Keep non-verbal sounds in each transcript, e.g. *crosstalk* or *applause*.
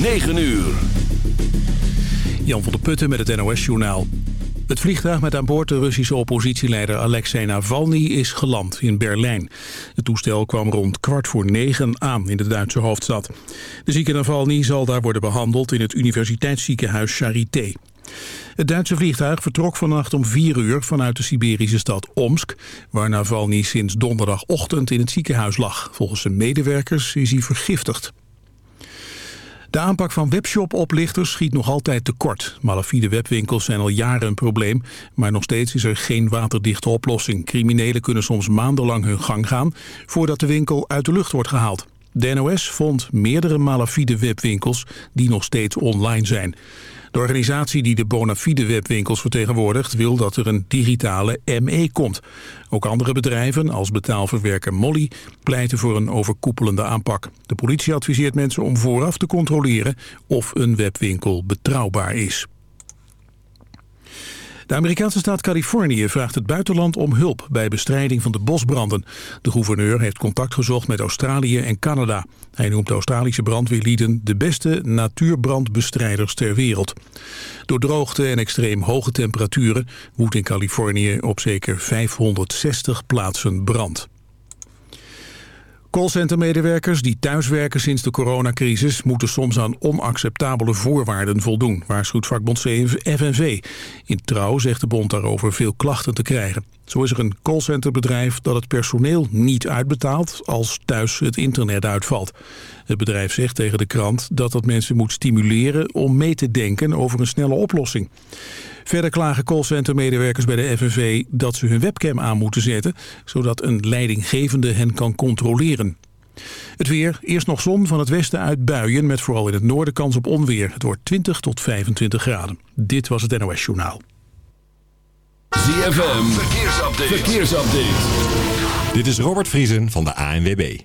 9 uur. Jan van der Putten met het NOS-journaal. Het vliegtuig met aan boord de Russische oppositieleider Alexei Navalny is geland in Berlijn. Het toestel kwam rond kwart voor negen aan in de Duitse hoofdstad. De zieke Navalny zal daar worden behandeld in het universiteitsziekenhuis Charité. Het Duitse vliegtuig vertrok vannacht om vier uur vanuit de Siberische stad Omsk... waar Navalny sinds donderdagochtend in het ziekenhuis lag. Volgens zijn medewerkers is hij vergiftigd. De aanpak van webshop-oplichters schiet nog altijd tekort. Malafide webwinkels zijn al jaren een probleem, maar nog steeds is er geen waterdichte oplossing. Criminelen kunnen soms maandenlang hun gang gaan voordat de winkel uit de lucht wordt gehaald. De vond meerdere malafide webwinkels die nog steeds online zijn. De organisatie die de Bonafide webwinkels vertegenwoordigt wil dat er een digitale ME komt. Ook andere bedrijven als betaalverwerker Molly pleiten voor een overkoepelende aanpak. De politie adviseert mensen om vooraf te controleren of een webwinkel betrouwbaar is. De Amerikaanse staat Californië vraagt het buitenland om hulp bij bestrijding van de bosbranden. De gouverneur heeft contact gezocht met Australië en Canada. Hij noemt de Australische brandweerlieden de beste natuurbrandbestrijders ter wereld. Door droogte en extreem hoge temperaturen woedt in Californië op zeker 560 plaatsen brand. Callcentermedewerkers die thuiswerken sinds de coronacrisis... moeten soms aan onacceptabele voorwaarden voldoen, waarschuwt vakbond FNV. In Trouw zegt de bond daarover veel klachten te krijgen. Zo is er een callcenterbedrijf dat het personeel niet uitbetaalt... als thuis het internet uitvalt. Het bedrijf zegt tegen de krant dat dat mensen moet stimuleren... om mee te denken over een snelle oplossing. Verder klagen callcentermedewerkers bij de FNV dat ze hun webcam aan moeten zetten... zodat een leidinggevende hen kan controleren. Het weer, eerst nog zon van het westen uit buien... met vooral in het noorden kans op onweer. Het wordt 20 tot 25 graden. Dit was het NOS Journaal. ZFM, verkeersupdate. verkeersupdate. Dit is Robert Vriesen van de ANWB.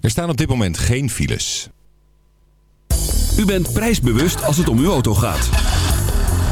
Er staan op dit moment geen files. U bent prijsbewust als het om uw auto gaat.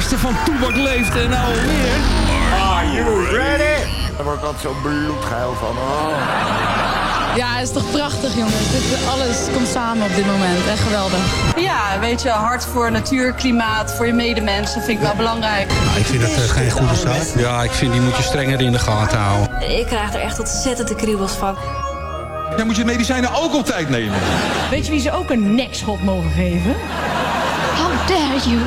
Gasten van Toebak Leeft en nou alweer. Are you ready? Daar wordt dat zo bloedgeil van. Oh. Ja, het is toch prachtig, jongens. Dit, alles komt samen op dit moment. Echt geweldig. Ja, weet je, hard voor natuur, klimaat, voor je medemensen vind ik wel belangrijk. ik vind het uh, geen goede zaak. Ja, ik vind die moet je strenger in de gaten houden. Ik krijg er echt ontzettend de kriebels van. Dan moet je medicijnen ook op tijd nemen. Weet je wie ze ook een nekschot mogen geven? How dare you?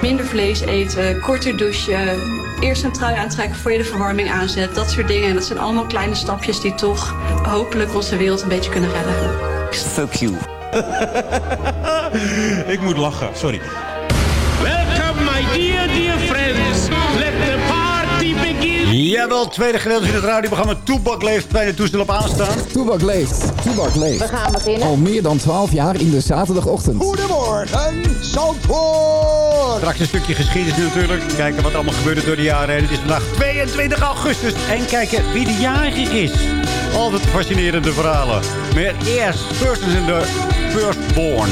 Minder vlees eten, korter douchen, eerst een trui aantrekken voor je de verwarming aanzet. Dat soort dingen. En dat zijn allemaal kleine stapjes die toch hopelijk onze wereld een beetje kunnen redden. Fuck you. *laughs* Ik moet lachen, sorry. Welcome my dear, dear friends. Let the party begin. Jawel, tweede gedeelte in het radioprogramma Toebak leeft bij de toestel op aanstaan. Toebak leeft, Toebak leeft. We gaan beginnen. Al meer dan 12 jaar in de zaterdagochtend. Goedemorgen, Zandvoort! Straks een stukje geschiedenis natuurlijk. Kijken wat allemaal gebeurde door de jaren heen. Het is vandaag 22 augustus. En kijken wie de jarige is. Altijd fascinerende verhalen. Maar eerst Persons in the Firstborn.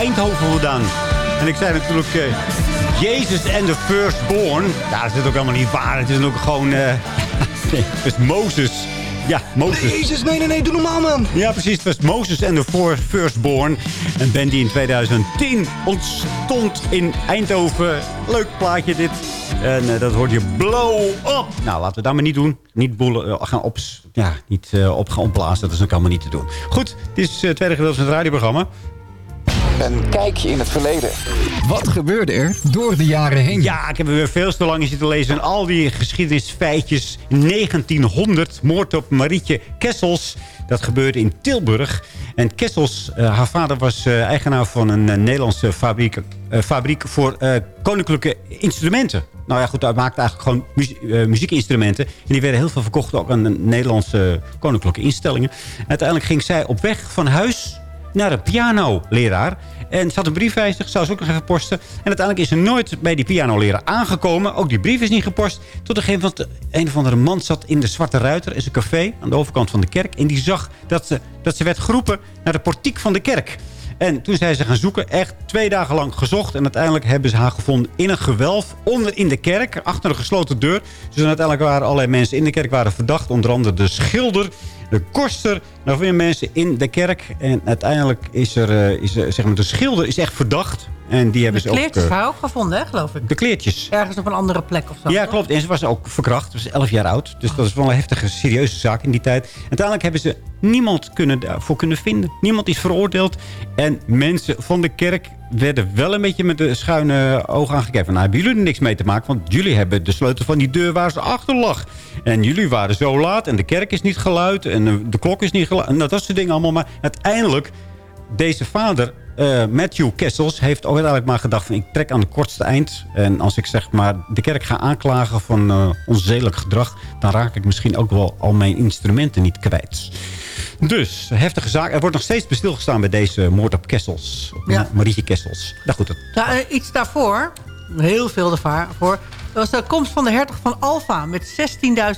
Eindhoven vandaan. En ik zei natuurlijk... eh, Jezus en de Firstborn. Ja, dat is ook helemaal niet waar. Het is ook gewoon... eh *laughs* het is Mozes. Ja, Mozes. Jezus, nee, nee, nee, doe normaal, man. Ja, precies. Het was Moses en de Firstborn. Een band die in 2010 ontstond in Eindhoven. Leuk plaatje dit. En eh, dat hoort je blow up. Nou, laten we dat maar niet doen. Niet boelen, gaan op, ja, niet, op gaan opblazen. Dat is ook allemaal niet te doen. Goed, dit is het tweede gedeelte van het radioprogramma. Een kijkje in het verleden. Wat gebeurde er door de jaren heen? Ja, ik heb er weer veel te lang in zitten lezen. En al die geschiedenisfeitjes. 1900, moord op Marietje Kessels. Dat gebeurde in Tilburg. En Kessels, eh, haar vader was eh, eigenaar van een eh, Nederlandse fabriek, fabriek voor eh, koninklijke instrumenten. Nou ja, goed, hij maakte eigenlijk gewoon muzie- eh, muziekinstrumenten. En die werden heel veel verkocht ook aan de Nederlandse koninklijke instellingen. uiteindelijk ging zij op weg van huis naar een pianoleraar. En ze had een brief bij zou ze ook nog even posten. En uiteindelijk is ze nooit bij die pianoleraar aangekomen. Ook die brief is niet gepost. Tot een gegeven moment een of andere man zat in de Zwarte Ruiter. is een café aan de overkant van de kerk. En die zag dat ze, dat ze werd geroepen naar de portiek van de kerk. En toen zijn ze gaan zoeken, echt twee dagen lang gezocht. En uiteindelijk hebben ze haar gevonden in een gewelf onder in de kerk, achter een gesloten deur. Dus uiteindelijk waren allerlei mensen in de kerk waren verdacht. Onder andere de schilder, de koster, nog meer mensen in de kerk. En uiteindelijk is er, eh, is er zeg maar, de schilder is echt verdacht. En die hebben De ze ook... kleertjes eh, ook gevonden, hè, geloof ik. de kleertjes. Ergens op een andere plek of zo. Ja, toch? klopt. En ze was ook verkracht. Ze was 11 jaar oud. Dus dat is wel een heftige, serieuze zaak in die tijd. Uiteindelijk hebben ze niemand kunnen, daarvoor kunnen vinden. Niemand is veroordeeld. En mensen van de kerk werden wel een beetje met de schuine ogen aangekeken. Nou, hebben jullie er niks mee te maken? Want jullie hebben de sleutel van die deur waar ze achter lag. En jullie waren zo laat. En de kerk is niet geluid. En de, de klok is niet geluid. Nou, dat soort dingen allemaal. Maar uiteindelijk, deze vader... eh, Matthew Kessels heeft ook uiteindelijk maar gedacht... van ik trek aan het kortste eind. En als ik zeg maar de kerk ga aanklagen van eh onzedelijk gedrag... dan raak ik misschien ook wel al mijn instrumenten niet kwijt. Dus, heftige zaak. Er wordt nog steeds bestilgestaan bij deze moord op Kessels. Op Ja. Marietje Kessels. Nou goed, dat, Ja, eh, iets daarvoor, heel veel daarvoor... was de komst van de hertog van Alfa met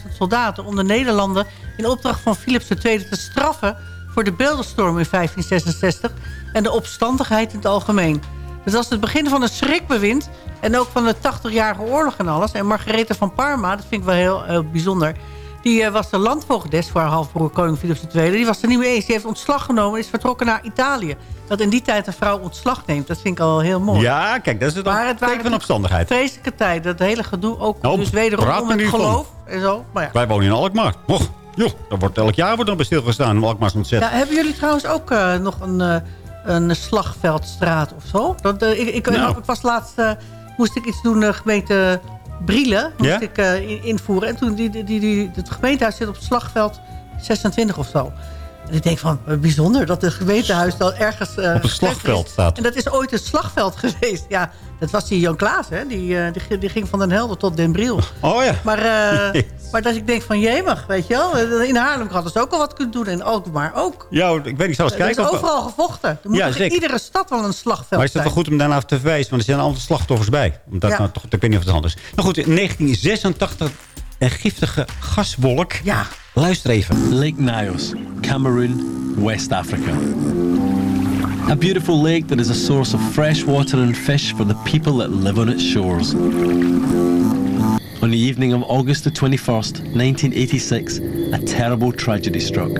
16.000 soldaten... om de Nederlanden in opdracht van Philips II te straffen... voor de beeldenstorm in 1566 en de opstandigheid in het algemeen. Het was het begin van een schrikbewind... en ook van de 80-jarige oorlog en alles. En Margarethe van Parma, dat vind ik wel heel, heel bijzonder... Die eh, was de landvoogdes voor haar halfbroer koning Philips II. Die was er niet mee eens. Die heeft ontslag genomen en is vertrokken naar Italië. Dat in die tijd een vrouw ontslag neemt, dat vind ik al heel mooi. ja, kijk, dat is het Maar het teken van opstandigheid. vreselijke tijd. Dat hele gedoe ook Nou, dus wederom praat om me het nu van. geloof en zo. Maar ja. Wij wonen in Alkmaar. Och, joh, dat wordt elk jaar wordt dan bij stilgestaan. in Alkmaar is Ja, ontzettend. hebben jullie trouwens ook eh, nog een, eh, een slagveldstraat of zo? Dat, ik, ik, Nou. ik was laatst, moest ik iets doen, gemeente Brielen, moest Ja? ik eh, in- invoeren. En toen, die, die, die, het gemeentehuis zit op slagveld 26 of zo. Ik denk van, wat bijzonder dat het gemeentehuis dan ergens... eh, Op een gevestigd slagveld is. staat. En dat is ooit een slagveld *laughs* geweest. Ja, dat was die Jan Klaas, hè? Die, eh, die, die ging van Den Helder tot Den Briel. *laughs* Oh ja. Maar, eh, *laughs* maar dat ik denk van, jemig, weet je wel. In Haarlem hadden ze ook al wat kunnen doen. En Alkmaar ook. Ja, ik weet niet, zal eens Er is kijken. of- overal gevochten. Er moet Ja, in iedere stad wel een slagveld Maar is dat wel goed om daarna te verwijzen? Want er zijn altijd slachtoffers bij. Omdat, Ja. nou, toch, ik weet niet of het anders is. Nou goed, in 1986 een giftige gaswolk. Ja. Luister even. Lake Nyos, Cameroon, West Africa. A beautiful lake that is a source of fresh water and fish for the people that live on its shores. On the evening of August the 21st, 1986, a terrible tragedy struck.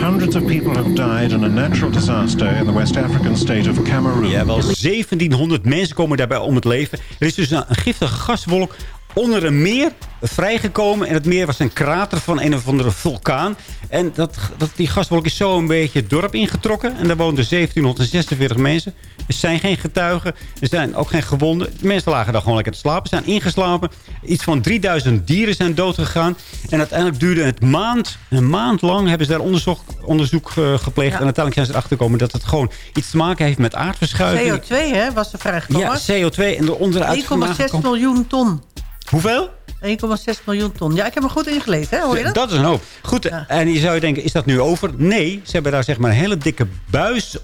Hundreds of people have died in a natural disaster in the West African state of Cameroon. Ja, wel 1700 mensen komen daarbij om het leven. Er is dus een, een giftige gaswolk onder een meer vrijgekomen. En het meer was een krater van een of andere vulkaan. En dat, dat, die gaswolk is zo een beetje het dorp ingetrokken. En daar woonden 1746 mensen. Er zijn geen getuigen. Er zijn ook geen gewonden. De mensen lagen daar gewoon lekker te slapen. Zijn ingeslapen. Iets van 3000 dieren zijn doodgegaan. En uiteindelijk duurde het maand. Een maand lang hebben ze daar onderzoek, onderzoek eh, gepleegd. En uiteindelijk zijn ze erachter gekomen dat het gewoon iets te maken heeft met aardverschuiving. CO2 hè, was er vrijgekomen. Ja, CO2 en eronder uit 1,6 miljoen ton. Hoeveel? 1,6 miljoen ton. Ja, ik heb me goed ingelezen, hè? hoor je dat? Dat is een hoop. Goed, en je zou je denken, is dat nu over? Nee, ze hebben daar zeg maar een hele dikke buis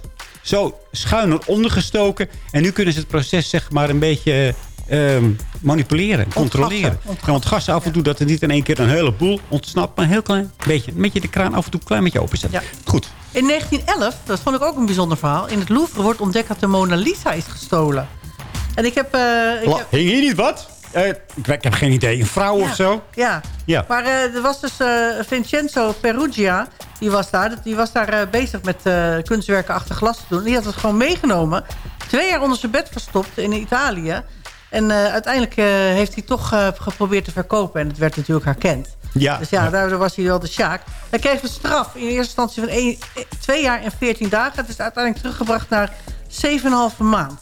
zo schuin eronder gestoken. En nu kunnen ze het proces zeg maar een beetje ehm, manipuleren, controleren. En ontgassen af en toe dat er niet in één keer een heleboel ontsnapt. Maar een heel klein beetje. Met je de kraan af en toe een klein beetje openzetten. Goed. In 1911, dat vond ik ook een bijzonder verhaal... in het Louvre wordt ontdekt dat de Mona Lisa is gestolen. En ik heb... eh, ik heb Hing hier niet wat? Eh, ik, ik heb geen idee. Een vrouw of zo? Ja, Ja. maar eh, er was dus eh, Vincenzo Perugia, die was daar, die was daar bezig met kunstwerken achter glas te doen. Die had het gewoon meegenomen, twee jaar onder zijn bed verstopt in Italië. En uiteindelijk heeft hij toch geprobeerd te verkopen en het werd natuurlijk herkend. Ja. Dus ja, daardoor was hij wel de sjaak. Hij kreeg een straf in eerste instantie van één- twee jaar en 14 dagen. Het is uiteindelijk teruggebracht naar 7,5 maand.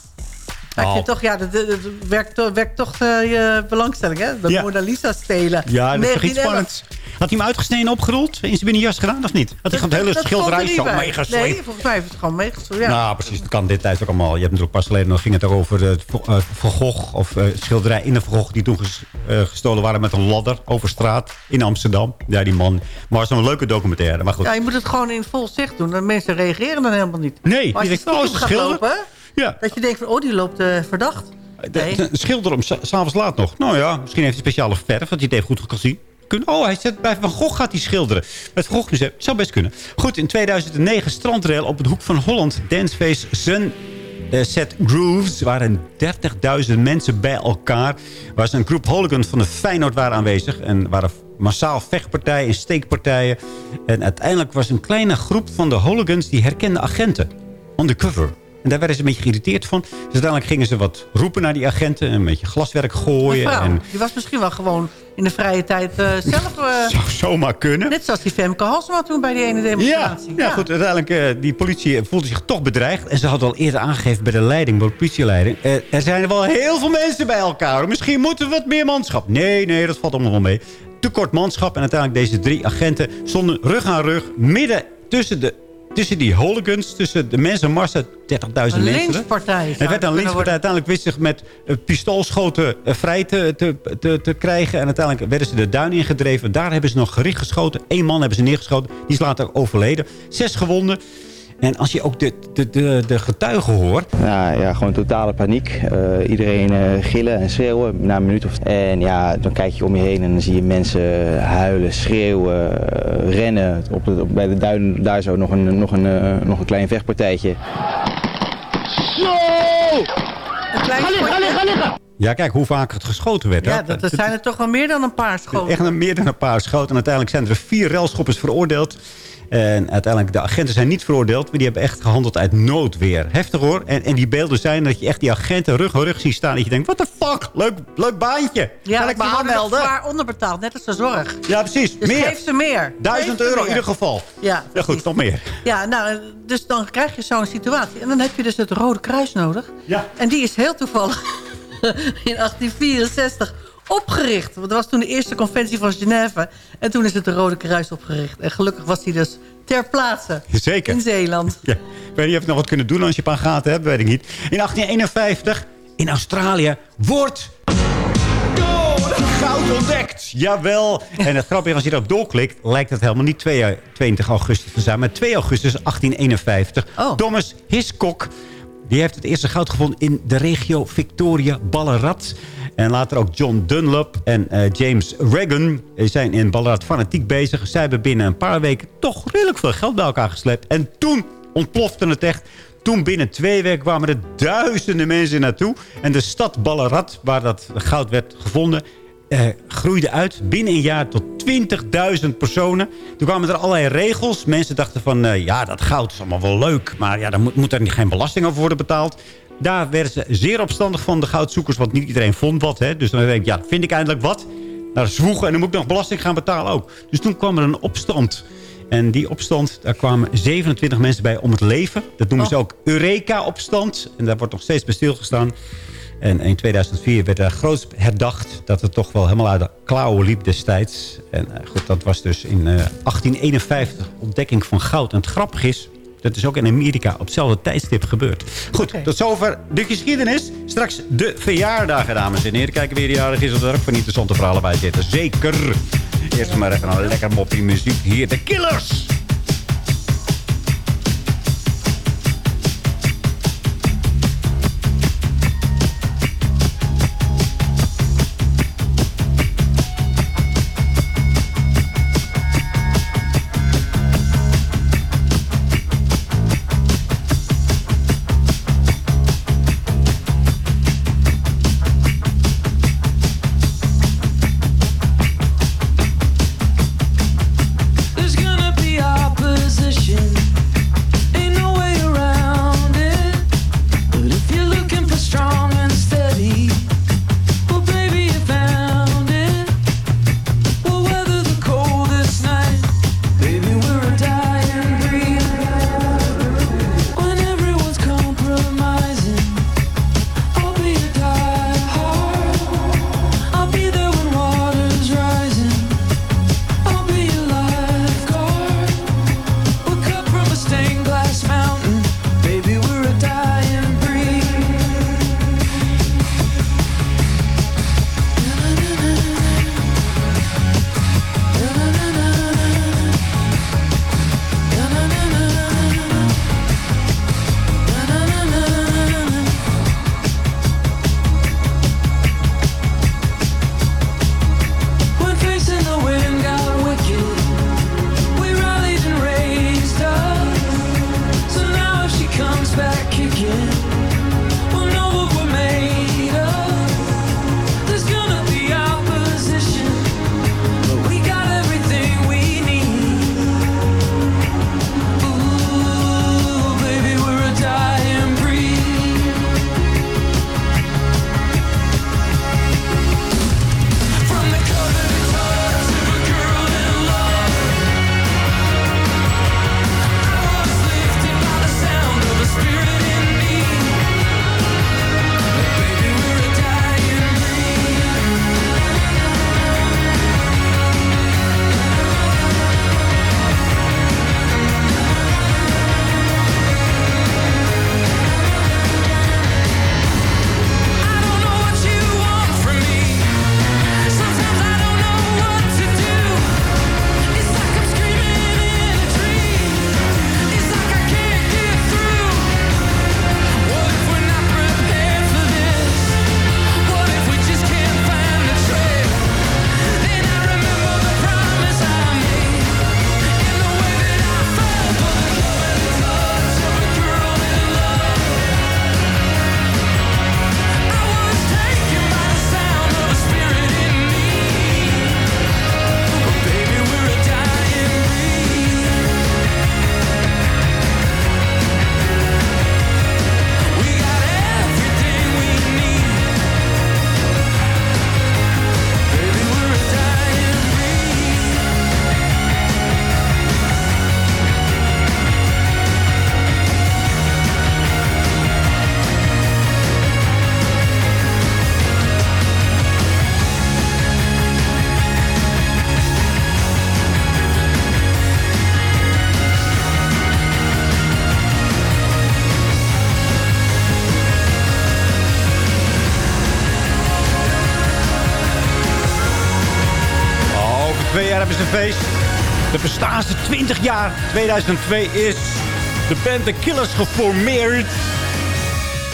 Maar ik vind toch, ja, dat, dat- dat werkt, toch- werkt toch eh, je belangstelling, hè? De Ja. Mona Lisa stelen. Ja, dat is toch iets 1911. spannends. Had hij hem uitgesneden opgerold? In zijn binnenjas gedaan of niet? Had hij gewoon het hele Dat er schilderij zo meegesleept? Nee, volgens mij heeft het gewoon meegesleept. Ja. Nou, precies. Dat kan dit tijd ook allemaal. Je hebt natuurlijk pas geleden, dan ging het over het uh, Van Gogh, of eh, schilderij in de Van Gogh, die toen ges- eh, gestolen waren met een ladder over straat in Amsterdam. Ja, die man. Maar het was een leuke documentaire. Maar goed. Ja, je moet het gewoon in vol zicht doen. En mensen reageren dan helemaal niet. Nee, maar als je denkt, oh, is schilder? lopen, Ja. dat je denkt van, oh, die loopt eh, verdacht. Nee. De, de schilder hem s- s'avonds laat nog. Nou ja, misschien heeft hij speciale verf, want hij het heeft goed gezien. Kunnen. Oh, hij zet bij Van Gogh gaat hij schilderen. Het Van Gogh Museum. Zou best kunnen. Goed, in 2009 strandrail op het hoek van Holland. Danceface Sun eh, Set Grooves. Er waren 30.000 mensen bij elkaar. Waar ze een groep hooligans van de Feyenoord waren aanwezig. En waren massaal vechtpartijen en steekpartijen. En uiteindelijk was een kleine groep van de hooligans... die herkende agenten. Undercover. En daar werden ze een beetje geïrriteerd van. Dus uiteindelijk gingen ze wat roepen naar die agenten. Een beetje glaswerk gooien. Mevrouw, En die was misschien wel gewoon in de vrije tijd eh, zelf... *laughs* eh, zou zomaar kunnen. net zoals die Femke Halsema toen bij die ene Ja, demonstratie. ja, goed. Uiteindelijk, eh die politie voelde zich toch bedreigd. En ze hadden al eerder aangegeven bij de leiding, bij de politieleiding. er zijn er wel heel veel mensen bij elkaar. Misschien moeten we wat meer manschap. Nee, nee, dat valt allemaal wel mee. Te kort manschap. En uiteindelijk deze drie agenten stonden rug aan rug midden tussen de... Tussen die hooligans, tussen de mensenmassa, 30.000 Een mensen. lynchpartij Het zou werd een worden. Uiteindelijk wist zich met eh, pistoolschoten eh, vrij te, te, te, te krijgen. En uiteindelijk werden ze de duin ingedreven. Daar hebben ze nog gericht geschoten. Eén man hebben ze neergeschoten. Die is later overleden. Zes gewonden. En als je ook de, de, de, de getuigen hoort... Ja, ja, gewoon totale paniek. Eh, iedereen eh, gillen en schreeuwen na een minuut of... En ja, dan kijk je om je heen en dan zie je mensen huilen, schreeuwen, eh, rennen. Op de, op, bij de duin daar zo nog een, nog een, nog een klein vechtpartijtje. Zo! Een klein potje. Ja, kijk hoe vaak het geschoten werd. Ja, hè. dat, dat zijn er toch wel meer dan een paar schoten. Echt een, meer dan een paar schoten. En uiteindelijk zijn er vier relschoppers veroordeeld. En uiteindelijk, de agenten zijn niet veroordeeld. Maar die hebben echt gehandeld uit noodweer. Heftig hoor. En, en die beelden zijn dat je echt die agenten rug aan rug ziet staan. Dat je denkt, what the fuck? Leuk, leuk baantje. Ja, Kan ik me aanmelden? zwaar onderbetaald, net als de zorg. Ja, precies. Dus meer. geef ze meer. Duizend euro in ieder geval. Ja, Ja goed, nog meer. ja, nou, dus dan krijg je zo'n situatie. En dan heb je dus het Rode Kruis nodig. Ja. En die is heel toevallig *laughs* in 1864 opgericht. Want dat was toen de eerste conventie van Genève. En toen is het de Rode Kruis opgericht. En gelukkig was die dus ter plaatse Zeker. in Zeeland. Ja. Ik weet niet of je nog wat kunnen doen als je een paar gaten hebt. Weet ik niet. In 1851 in Australië wordt goud ontdekt. Jawel. En het grappige als je erop doorklikt... lijkt het helemaal niet 2, 22 augustus te zijn... maar 2 augustus 1851. Thomas Hiscock die heeft het eerste goud gevonden in de regio Victoria Ballarat. En later ook John Dunlop en eh, James Reagan zijn in Ballarat fanatiek bezig. Zij hebben binnen een paar weken toch redelijk veel geld bij elkaar geslept. En toen ontplofte het echt. Toen binnen twee weken kwamen er duizenden mensen naartoe. En de stad Ballarat, waar dat goud werd gevonden... eh, groeide uit binnen een jaar tot 20.000 personen. Toen kwamen er allerlei regels. Mensen dachten van, eh, ja, dat goud is allemaal wel leuk... maar ja, dan moet, moet er geen belasting over worden betaald. Daar werden ze zeer opstandig van, de goudzoekers... want niet iedereen vond wat. Hè. Dus dan denk ik, ja, vind ik eindelijk wat. Naar zwoegen en dan moet ik nog belasting gaan betalen ook. Dus toen kwam er een opstand... En die opstand, daar kwamen 27 mensen bij om het leven. Dat noemen ze ook Eureka-opstand. En daar wordt nog steeds bij stilgestaan. En in 2004 werd er groot herdacht dat het toch wel helemaal uit de klauwen liep destijds. En eh, goed, dat was dus in eh, 1851 ontdekking van goud. En het grappige is, dat is ook in Amerika op hetzelfde tijdstip gebeurd. Goed, tot zover de geschiedenis. Straks de verjaardagen, dames en heren. Kijken wie er jarig is of er ook van interessante verhalen bij zitten. Zeker. Eerst maar even een lekker moppie muziek. Hier, de Killers. Jaar. 2002 is de band The Killers geformeerd.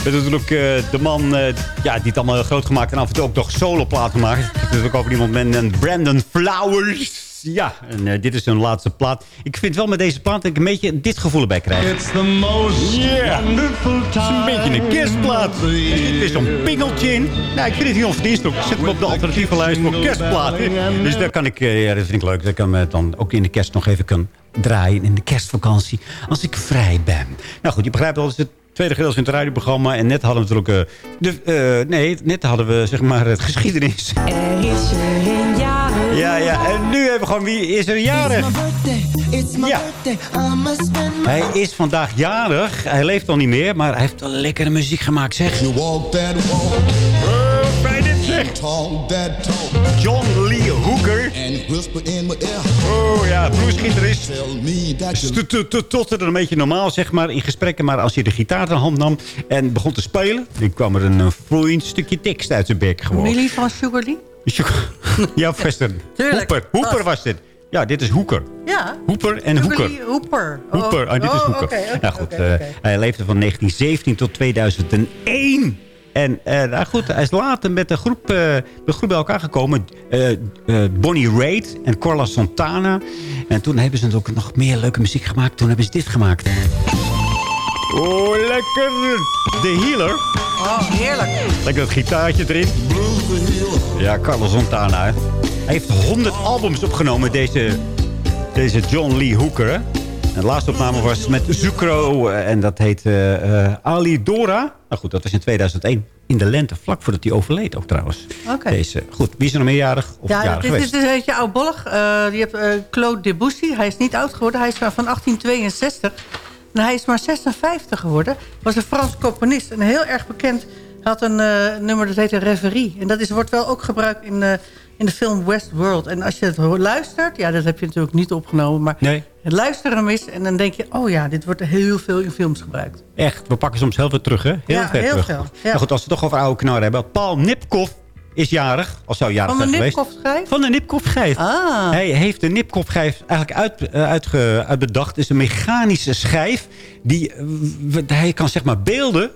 Dat is natuurlijk eh, de man eh, ja, die het allemaal groot gemaakt en af en toe ook nog soloplaat gemaakt. Het is ook over iemand met een Brandon Flowers. Ja, en eh, dit is hun laatste plaat. Ik vind wel met deze plaat dat ik een beetje dit gevoel erbij krijg. It's the most Yeah. wonderful Het is time. een beetje een kerstplaat. Er zit weer zo'n pingeltje in. Nou, ik vind het heel verdienst ook. Ik zet hem op de alternatieve lijst voor kerstplaten. Dus daar kan ik, eh, ja, dat vind ik leuk. Dat ik hem dan ook in de kerst nog even kan draaien. In de kerstvakantie. Als ik vrij ben. Nou goed, je begrijpt wel. Het is het tweede gedeelte van het radioprogramma. En net hadden we natuurlijk... eh, de, eh, nee, net hadden we zeg maar het geschiedenis. Er is er een jarig. Ja, ja. En nu hebben we gewoon wie is er jarig. Ja. Hij is vandaag jarig. Hij leeft al niet meer, maar hij heeft wel lekkere muziek gemaakt, zeg. You walk that walk. bij dit zeg. John Lee Hooker. Oh ja, bluesgitarist. Tot er een beetje normaal, zeg maar, in gesprekken. Maar als hij de gitaar in de hand nam en begon te spelen... dan kwam er een vloeiend stukje tekst uit zijn bek gewoon. Familie van Sugar Lee? *laughs* Ja, Vester. Hoeper. Hoeper Oh. was dit. Ja, dit is Hoeker. Ja. Hoeper en Hoeker. Lee Hooper. Oh, Hoeper, ah, dit is oh, Hoeker. nou goed, eh, hij leefde van 1917 tot 2001. En eh, nou goed, hij is later met de groep, eh, de groep bij elkaar gekomen. Bonnie Raitt en Corla Santana. En toen hebben ze ook nog meer leuke muziek gemaakt. Toen hebben ze dit gemaakt. Oh, lekker. De Healer. Oh, heerlijk. Lekker het gitaartje erin. Ja, Carlos Santana. Hij heeft 100 albums opgenomen, deze, deze John Lee Hooker. hè. En de laatste opname was met Zucro. eh, En dat heet eh, eh, Ali Dora. Nou goed, dat was in 2001. In de lente, vlak voordat hij overleed ook trouwens. Oké. Deze, goed, wie is er nog meerjarig of Ja, jarig dit, geweest? dit is een beetje oudbollig. Eh je hebt Claude Debussy. Hij is niet oud geworden. Hij is van 1862. En hij is maar 56 geworden. was een Frans componist. En heel erg bekend. Hij had een eh, nummer dat heette Reverie. En dat is, wordt wel ook gebruikt in, eh, in de film Westworld. En als je het luistert, ja, dat heb je natuurlijk niet opgenomen... maar Nee. luister hem eens en dan denk je... oh ja, dit wordt heel veel in films gebruikt. Echt, we pakken soms heel veel terug, hè? Heel Ja, heel terug. veel, ja. Nou goed, als we het toch over oude knarren hebben. Paul Nipkoff is jarig. Of zou jarig Van de zijn geweest. Van de Nipkoff-schijf. Ah. Hij heeft de Nipkoff-schijf eigenlijk uit, eh, uitge, uitbedacht. Het is een mechanische schijf. Die, eh, hij kan zeg maar beelden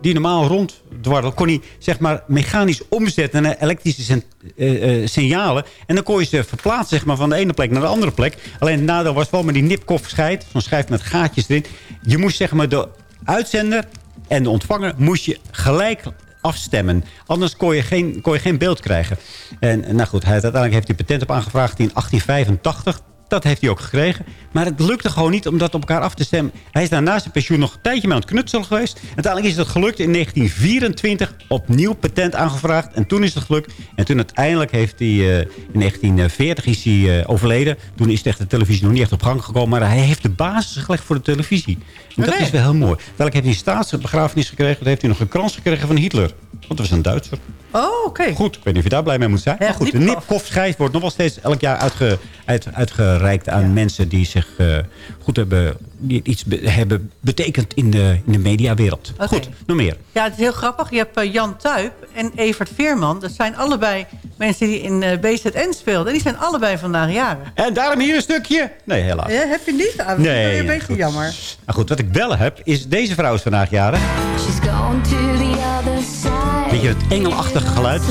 die normaal ronddwarrelen... kon hij zeg maar mechanisch omzetten naar elektrische eh, signalen. En dan kon je ze verplaatsen zeg maar, van de ene plek naar de andere plek. Alleen het nadeel was wel met die Nipkoff-schijf... zo'n schijf met gaatjes erin. Je moest zeg maar de uitzender en de ontvanger moest je gelijk afstemmen. Anders kon je geen, kon je geen beeld krijgen. En nou goed, hij, uiteindelijk heeft hij patent op aangevraagd in 1885. Dat heeft hij ook gekregen. Maar het lukte gewoon niet om dat op elkaar af te stemmen. Hij is daarna zijn pensioen nog een tijdje mee aan het knutselen geweest. Uiteindelijk is het gelukt in 1924. Opnieuw patent aangevraagd. En toen is het gelukt. En toen uiteindelijk heeft hij... eh, in 1940 is hij eh, overleden. Toen is echt de televisie nog niet echt op gang gekomen. Maar hij heeft de basis gelegd voor de televisie. En dat is wel heel mooi. Welk heeft hij een staatsbegrafenis gekregen. Dat heeft hij nog een krans gekregen van Hitler. Want dat was een Duitser. Oh, oké. Goed, ik weet niet of je daar blij mee moet zijn. Ja, maar goed, de Nipkoff. Nipkoff-schijf wordt nog wel steeds elk jaar uitge, uit, uitgereikt aan mensen die zich eh, goed hebben, die iets be- hebben betekend in de, in de mediawereld. Goed, nog meer. Ja, het is heel grappig. Je hebt eh, Jan Tuip en Evert Veerman. Dat zijn allebei mensen die in eh, BZN speelden. En die zijn allebei vandaag jaren. En daarom hier een stukje. Nee, helaas. Ja, heb je niet? Ah, dat is Nee, wel een nee, beetje goed. jammer. Nou goed, wat ik wel heb, is deze vrouw is vandaag jaren. She's gone to the other side. Weet je, het engelachtige geluid.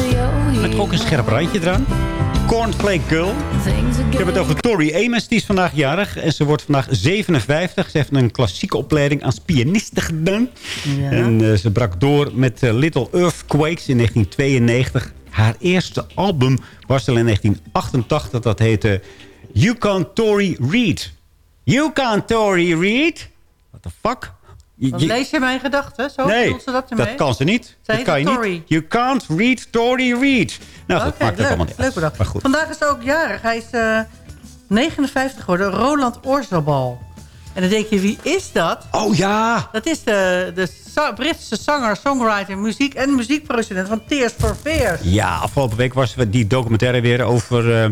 Met ook een scherp randje eraan. Cornflake Girl. Ik heb het over Tori Amos, die is vandaag jarig. En ze wordt vandaag 57. Ze heeft een klassieke opleiding als pianiste gedaan. En eh, ze brak door met eh, Little Earthquakes in 1992. Haar eerste album was al in 1988. Dat heette You Can't Tori Read. You Can't Tori Read? What the fuck? Je- lees je mijn gedachten? Zo Nee, ze dat ermee? dat kan ze niet. Zij dat kan je niet. You can't read Tory read. Nou goed, Oké, maakt ook leuk. allemaal niet Leuk. Maar goed. Vandaag is ook jarig. Hij is eh, 59 geworden. Roland Orzabal. En dan denk je, wie is dat? Oh ja! Dat is de, de Britse zanger, songwriter, muziek en muziekproducent van Tears for Fears. Ja, afgelopen week was die documentaire weer over... eh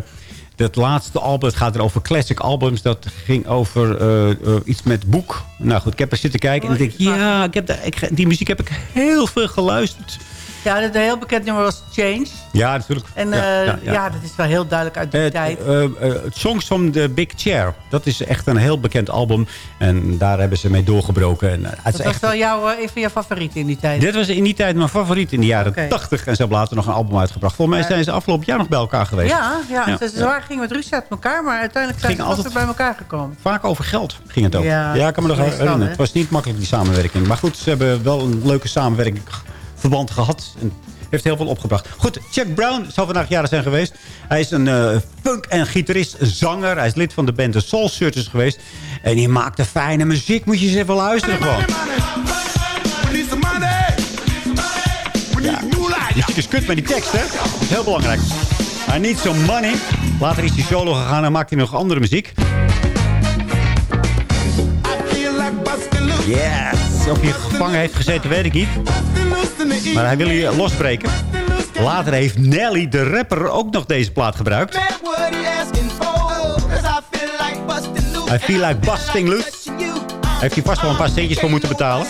dat laatste album, het gaat er over classic albums. Dat ging over eh, eh, iets met boek. Nou goed, ik heb er zitten kijken en ik denk... Ja, ik heb daar- ik, die muziek heb ik heel veel geluisterd. Ja, dat een heel bekend nummer was Change. Ja, natuurlijk. En ja, eh, ja, ja, ja. dat is wel heel duidelijk uit die Het, tijd. het Songs from the Big Chair. Dat is echt een heel bekend album. En daar hebben ze mee doorgebroken. En, het is dat was echt wel jouw, een van jouw favorieten in die tijd. Dit was in die tijd mijn favoriet in de jaren Oké. 80. En ze hebben later nog een album uitgebracht. Volgens mij zijn ze afgelopen jaar nog bij elkaar geweest. Ja, ja, ze zwaar gingen met ruzie uit elkaar, maar uiteindelijk zijn ze altijd- bij elkaar gekomen. Vaak over geld ging het ook. Ja, ik kan me nog herinneren. Het was niet makkelijk die samenwerking. Maar goed, ze hebben wel een leuke samenwerking verband gehad. En heeft heel veel opgebracht. Goed, Chuck Brown zal vandaag jaren zijn geweest. Hij is een eh, funk- en gitarist, zanger. Hij is lid van de band The Soul Searchers geweest. En hij maakte fijne muziek. Moet je eens even luisteren gewoon. Ja, muziek is kut met die tekst, hè? Dat is heel belangrijk. I need some money. Later is hij solo gegaan en maakt hij nog andere muziek. Yes. Of hij gevangen heeft gezeten, weet ik niet. Maar hij wil je losbreken. Later heeft Nelly, de rapper, ook nog deze plaat gebruikt. I feel like busting loose. Heeft hij vast wel een paar centjes voor moeten betalen.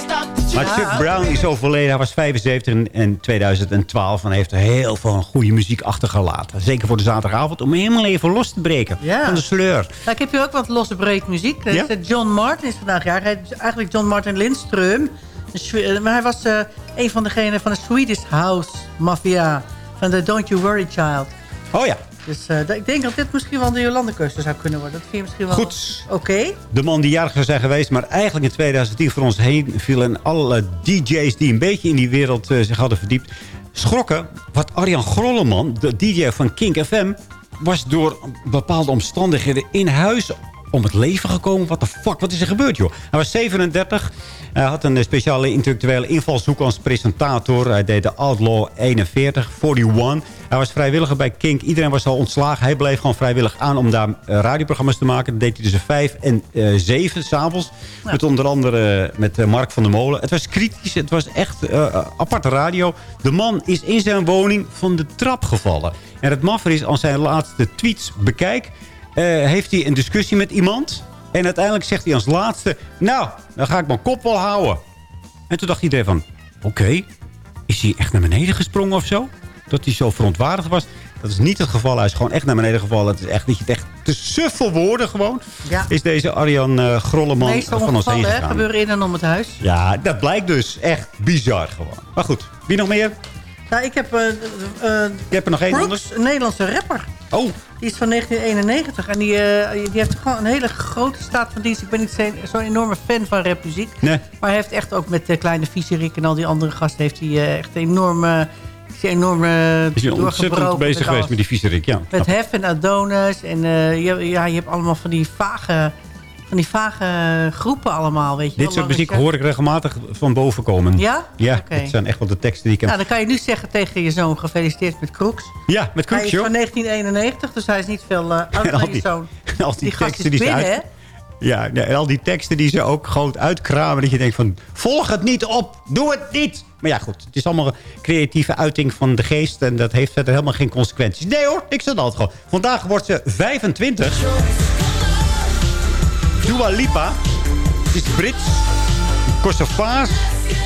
Maar Chuck Brown is overleden. Hij was 75 in, in 2012. En heeft heel veel goede muziek achtergelaten. Zeker voor de zaterdagavond. Om helemaal even los te breken Ja. van de sleur. Nou, ik heb hier ook wat losse breekmuziek. Dat Ja? is, eh, John Martin is vandaag jaar. Hij is eigenlijk John Martin Lindström. Eh, Maar hij was eh, een van degenen van de Swedish House Mafia. Van de Don't You Worry Child. Oh ja. Dus eh, ik denk dat dit misschien wel de Jolande-keuze zou kunnen worden. Dat vind je misschien wel Goed. oké. de man die jarig zou zijn geweest. Maar eigenlijk in 2010 voor ons heen vielen alle DJ's die een beetje in die wereld eh, zich hadden verdiept. Schrokken wat Arjan Grolleman, de DJ van Kink FM, was door bepaalde omstandigheden in huis om het leven gekomen. Wat de fuck, wat is er gebeurd, joh? Hij was 37. Hij had een eh, speciale intellectuele invalshoek als presentator. Hij deed de Outlaw 41, 41. Hij was vrijwilliger bij Kink. Iedereen was al ontslagen. Hij bleef gewoon vrijwillig aan om daar eh, radioprogramma's te maken. Dat deed hij tussen 5 en eh 7 s'avonds. Met onder andere met eh, Mark van der Molen. Het was kritisch. Het was echt eh, aparte radio. De man is in zijn woning van de trap gevallen. En het maffer is, als zijn laatste tweets bekijk... eh, heeft hij een discussie met iemand. En uiteindelijk zegt hij als laatste... Nou, dan ga ik mijn kop wel houden. En toen dacht iedereen van... Oké, is hij echt naar beneden gesprongen of zo? Dat hij zo verontwaardigd was. Dat is niet het geval. Hij is gewoon echt naar beneden gevallen. Het is echt dat je het echt te suf voor woorden gewoon. Ja. Is deze Arjan eh Grolleman Meestal van ons heen hè, gegaan. gebeuren in en om het huis. Ja, dat blijkt dus. Echt bizar gewoon. Maar goed, wie nog meer? Nou, ik heb... Je hebt er nog één anders? een Nederlandse rapper. Oh. Die is van 1991. En die, eh, die heeft gewoon een hele grote staat van dienst. Ik ben niet zo'n enorme fan van rapmuziek. Nee. Maar hij heeft echt ook met de kleine Vieserik en al die andere gasten... heeft hij eh, echt enorm, eh, is hij enorm eh, Is je ontzettend bezig met geweest met die viezerik, ja. Met Hef en Adonis. En eh, ja, je hebt allemaal van die vage, van die vage groepen allemaal, weet je Dit soort muziek hoor ik regelmatig van boven komen. Ja? Ja, dat zijn echt wel de teksten die ik heb. Nou, dan kan je nu zeggen tegen je zoon gefeliciteerd met Kroeks. Ja, met Kroeks, Hij is joh. van 1991, dus hij is niet veel eh *laughs* ouder dan je zoon. *laughs* al die teksten die ze binnen, uit- hè? Ja, ja, en al die teksten die ze ook gewoon uitkramen. Dat je denkt van, volg het niet op. Doe het niet. Maar ja, goed. Het is allemaal een creatieve uiting van de geest. En dat heeft verder helemaal geen consequenties. Nee hoor, ik zat altijd gewoon. Vandaag wordt ze 25. Dua Lipa. Is Brits. Kosovaars.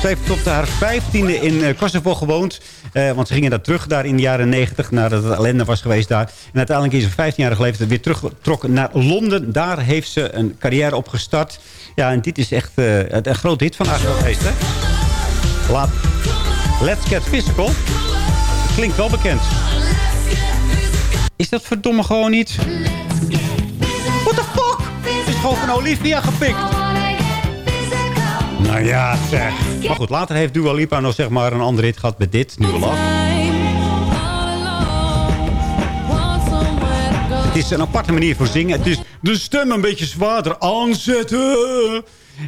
Ze heeft tot haar vijftiende in eh, Kosovo gewoond. Eh, want ze gingen daar terug daar in de jaren negentig. Nadat het ellende was geweest daar. En uiteindelijk is ze 15-jarige leeftijd weer teruggetrokken naar Londen. Daar heeft ze een carrière opgestart. Ja, en dit is echt eh, een, groot hit van haar geweest, hè? Laat, Let's Get Physical. Klinkt wel bekend. Is dat verdomme gewoon niet? Gewoon van Olivia gepikt. Nou ja, zeg. Maar goed, later heeft Dua Lipa nog zeg maar een andere hit gehad met dit. Nieuwe Love. Het is een aparte manier voor zingen. Het is de stem een beetje zwaarder aanzetten.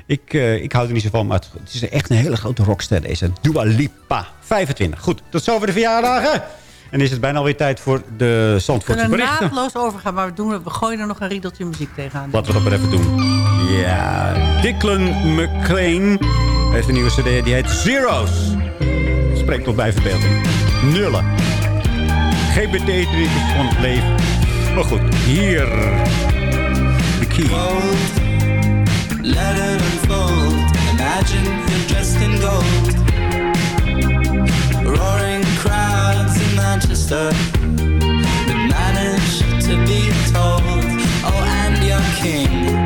Ik, eh, ik hou er niet zo van, maar het, het is echt een hele grote rockster deze. Dua Lipa. 25. Goed, tot zover de verjaardagen. En is het bijna alweer tijd voor de We Zandvoortse kunnen berichten. naadloos overgaan, maar we, doen, we gooien er nog een riedeltje muziek tegenaan. Laten we dat maar even doen. Ja, Declan McLean heeft een nieuwe cd. Die heet Zero's. Spreekt tot bij verbeelding. Nullen. Geen betekenis van het leven. Maar goed, hier. De key. Let it unfold. Imagine you're dressed in gold. Roaring crowds in Manchester. But manage to be told. Oh, and your king.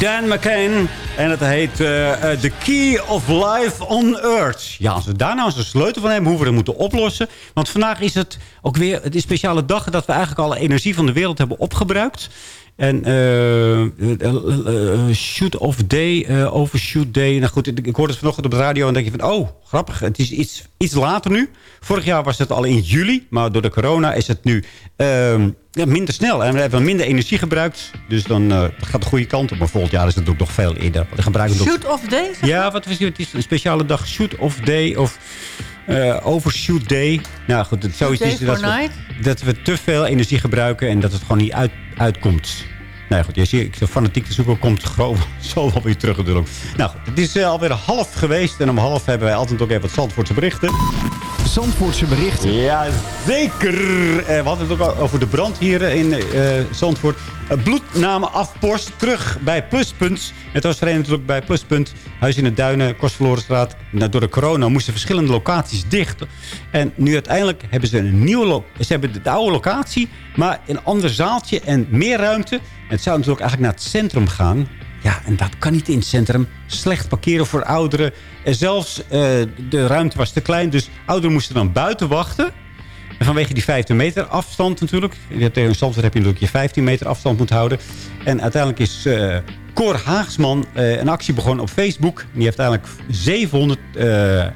Dan McCain. En het heet eh, eh, The Key of Life on Earth. Ja, als we daar nou eens een sleutel van hebben... hoe we dat moeten oplossen. Want vandaag is het ook weer een speciale dag... dat we eigenlijk alle energie van de wereld hebben opgebruikt. En eh, shoot of day, overshoot day. Nou goed, ik, ik hoorde het vanochtend op de radio en denk je van... oh, grappig, het is iets, iets later nu. Vorig jaar was het al in juli, maar door de corona is het nu ehm, ja, minder snel. En we hebben minder energie gebruikt. Dus dan gaat het de goede kant op. Maar volgend jaar is het ook nog veel eerder. Gebruiken Shoot of day? ja, wat was het? Het is een speciale dag. Shoot of day of overshoot day. Nou goed, zoiets is dat we, dat we te veel energie gebruiken en dat het gewoon niet uit, uitkomt. Nou goed, je ziet, fanatiek te zoeken, komt gewoon *laughs* zo wel weer terug natuurlijk. Nou goed, het is eh, alweer half geweest en om half hebben wij altijd ook even wat Zandvoortse berichten. Zandvoortse berichten. Ja, zeker. Eh, we hadden het ook al over de brand hier in eh Zandvoort. Uh, bloedname afpost terug bij Pluspunt. Het was verleden natuurlijk bij Pluspunt. Huis in de Duinen, Kostverlorenstraat. Nou, door de corona moesten verschillende locaties dicht. En nu uiteindelijk hebben ze een nieuwe... Ze hebben de, de oude locatie, maar een ander zaaltje en meer ruimte. Het zou natuurlijk eigenlijk naar het centrum gaan. Ja, en dat kan niet in het centrum. Slecht parkeren voor ouderen. En zelfs eh, de ruimte was te klein. Dus ouderen moesten dan buiten wachten. En vanwege die 15 meter afstand natuurlijk. Je hebt tegen heb je natuurlijk je 15 meter afstand moet houden. En uiteindelijk is eh Cor Haagsman eh, een actie begonnen op Facebook. Die heeft uiteindelijk 700 eh, eh,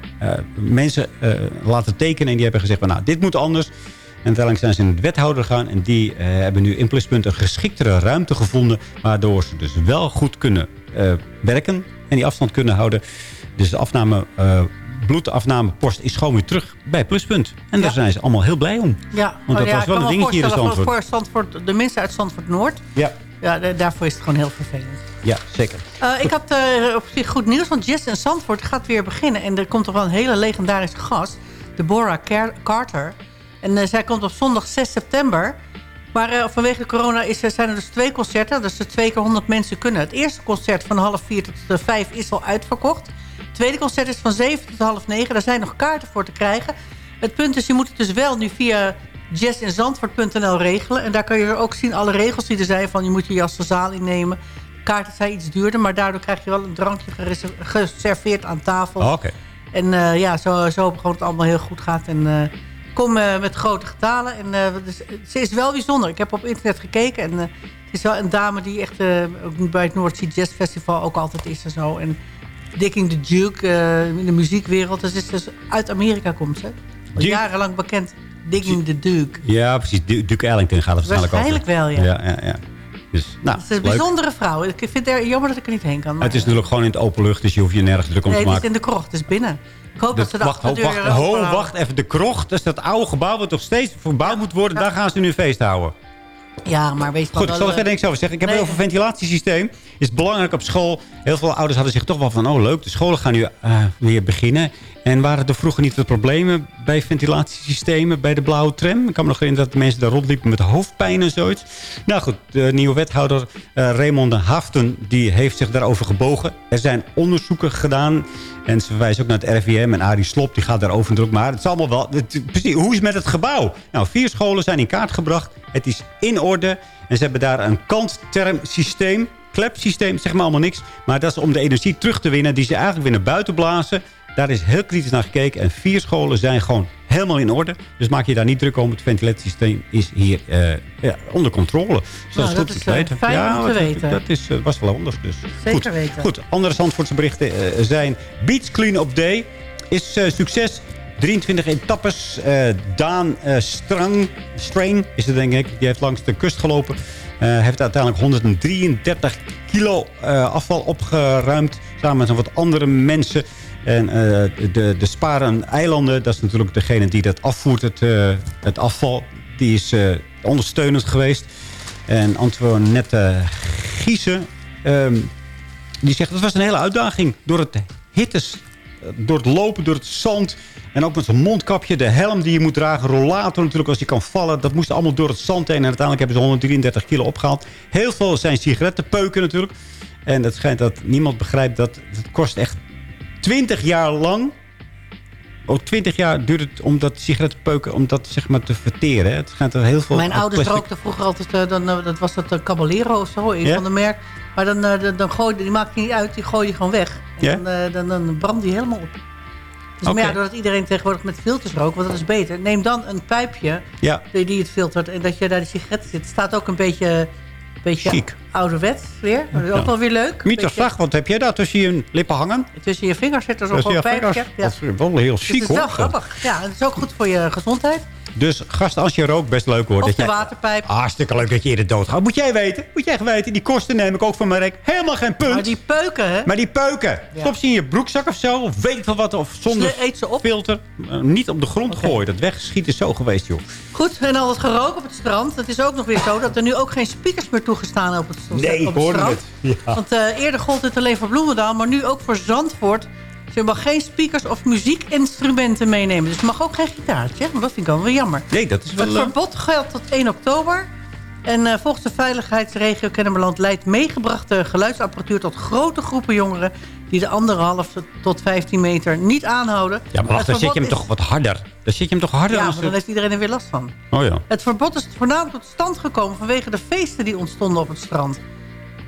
mensen eh, laten tekenen. En die hebben gezegd, van, nou, dit moet anders. En uiteindelijk zijn ze in de wethouder gegaan. En die eh, hebben nu in pluspunt een geschiktere ruimte gevonden. Waardoor ze dus wel goed kunnen eh, werken. En die afstand kunnen houden. Dus de afname, eh, bloedafnamepost is gewoon weer terug bij pluspunt. En daar zijn ze allemaal heel blij om. Ja, Want dat oh, ja, was wel een dingetje hier in Zandvoort. Voor Zandvoort, de mensen uit Zandvoort Noord. Ja, Ja, da- daarvoor is het gewoon heel vervelend. ja zeker. Ik had op zich goed nieuws, want Jazz in Zandvoort gaat weer beginnen. En er komt toch wel een hele legendarische gast, Deborah Car- Carter. En eh, zij komt op zondag 6 september. Maar eh, vanwege de corona is, zijn er dus twee concerten. Dus er twee keer 100 mensen kunnen. Het eerste concert van half vier tot eh, vijf is al uitverkocht. Het tweede concert is van 7 tot half negen. Daar zijn nog kaarten voor te krijgen. Het punt is, je moet het dus wel nu via jazzinzandvoort.nl regelen. En daar kan je ook zien alle regels die er zijn. Van je moet je jas de zaal innemen. Kaarten zijn iets duurder, maar daardoor krijg je wel een drankje geserveerd aan tafel. Oh, Oké. En ja, zo, zo gewoon het allemaal heel goed gaat. En kom eh, met grote getalen. En eh, dus, ze is wel bijzonder. Ik heb op internet gekeken. En eh, het is wel een dame die echt ook bij het North Sea Jazz Festival ook altijd is en zo. En Dicking the Duke in de muziekwereld. Dus, is dus uit Amerika komt ze. Jarenlang bekend. Digging the Duke. Ja, precies. Du- Duke Ellington gaat het waarschijnlijk Waarschijnlijk over. wel, ja. Ja, ja, ja. Dus, nou, Het is een leuk. bijzondere vrouw. Ik vind het jammer dat ik er niet heen kan. maar- Het is natuurlijk gewoon in het open lucht, dus je hoeft je nergens druk om nee, te het is maken. in de krocht. Het is binnen. Ik hoop dat ze de wacht, achterdeur wacht, ho, openhouden. wacht even. De krocht, dat is dat oude gebouw wat nog steeds verbouwd moet worden. Daar gaan ze nu een feest houden. Ja, maar weet je Goed, ik zal er eh, verder niks over zeggen. Ik heb nee. het over ventilatiesysteem. Is belangrijk op school. Heel veel ouders hadden zich toch wel van... oh leuk, de scholen gaan nu eh, weer beginnen. En waren er vroeger niet wat problemen bij ventilatiesystemen... bij de blauwe tram? Ik kan me nog herinneren dat de mensen daar rondliepen met hoofdpijn en zoiets. Nou goed, de nieuwe wethouder eh Raymond de Haften... die heeft zich daarover gebogen. Er zijn onderzoeken gedaan... En ze verwijzen ook naar het RIVM en Arie Slop, die gaat daarover druk. Maar het is allemaal wel... het- precies, hoe is het met het gebouw? Nou, vier scholen zijn in kaart gebracht. Het is in orde. En ze hebben daar een kanttermsysteem, klepsysteem, zeg maar allemaal niks. Maar dat is om de energie terug te winnen die ze eigenlijk weer naar buiten blazen. Daar is heel kritisch naar gekeken. En vier scholen zijn gewoon helemaal in orde. Dus maak je daar niet druk om. Het ventilatiesysteem is hier eh, ja, onder controle. Dus Nou, is dat goed is, te eh, weten. fijn ja, om te dat- weten. Dat is, eh, was wel anders. Dus. Zeker goed. weten. Goed, andere Zandvoortse berichten zijn... Beach Clean Up Day is succes. 23 etappes. Eh, Daan eh, Strang, Strang is het denk ik. Die heeft langs de kust gelopen. Eh, heeft uiteindelijk 133 kilo afval opgeruimd. Samen met nog wat andere mensen. En de, de Sparen eilanden, dat is natuurlijk degene die dat afvoert, het, het afval. Die is ondersteunend geweest. En Antoinette Giesen, ehm, die zegt dat was een hele uitdaging. Door het hittes, door het lopen, door het zand. En ook met zijn mondkapje, de helm die je moet dragen. Rollator natuurlijk als je kan vallen. Dat moest allemaal door het zand heen. En uiteindelijk hebben ze 133 kilo opgehaald. Heel veel zijn sigarettenpeuken natuurlijk. En het schijnt dat niemand begrijpt dat het kost echt 20 jaar lang. Ook 20 jaar duurt het om dat sigarettenpeuken om dat zeg maar te verteren. hè. Het schijnt er heel veel Mijn ouders plastic- rookten vroeger altijd, eh, dan, eh, dat was dat uh, Caballero of zo, een van de merk. Maar dan, eh, dan, dan gooi je, die maakt niet uit, die gooi je gewoon weg. En dan, eh, dan, brandt die helemaal op. Dus maar ja, doordat iedereen tegenwoordig met filters rookt, want dat is beter. Neem dan een pijpje Ja. die, die het filtert en dat je daar de sigaretten zit. Het staat ook een beetje, beetje Chic. ouderwets weer. Dat is ook Ja. wel weer leuk. Zacht, want heb jij dat tussen je lippen hangen? Tussen je vingers zit er zo'n pijpje. Ja. Dat is wel heel Dus chic, het is wel grappig. Ja, het is ook goed voor je gezondheid. Dus gasten, als je rookt, best leuk hoor. Of dat de jij... waterpijp. Hartstikke leuk dat je eerder doodgaat. Moet jij weten. Moet jij weten. Die kosten neem ik ook van mijn rek. Helemaal geen punt. Maar die peuken, hè? Maar die peuken. Ja. Stop ze in je broekzak of zo. Of weet ik wel wat. Of zonder eet ze op. filter. Eh, niet op de grond gooien. Dat wegschieten is zo geweest, joh. Goed, en al het gerook op het strand. Het is ook nog weer zo dat er nu ook geen speakers meer toegestaan op het, op Nee, ik het hoorde strand. het. Ja. Want eh, eerder gold het alleen voor Bloemendaal, maar nu ook voor Zandvoort. Dus je mag geen speakers of muziekinstrumenten meenemen. Dus je mag ook geen gitaartje, want dat vind ik wel weer jammer. Nee, dat is wel... Het eh, verbod geldt tot 1 oktober. En eh, volgens de veiligheidsregio Kennemerland leidt meegebrachte geluidsapparatuur tot grote groepen jongeren die de anderhalf tot 15 meter niet aanhouden. Ja, maar wacht, dan zit je hem toch wat harder. Dan zit je hem toch harder. Ja, maar dan heeft iedereen er weer last van. Oh ja. Het verbod is voornamelijk tot stand gekomen vanwege de feesten die ontstonden op het strand.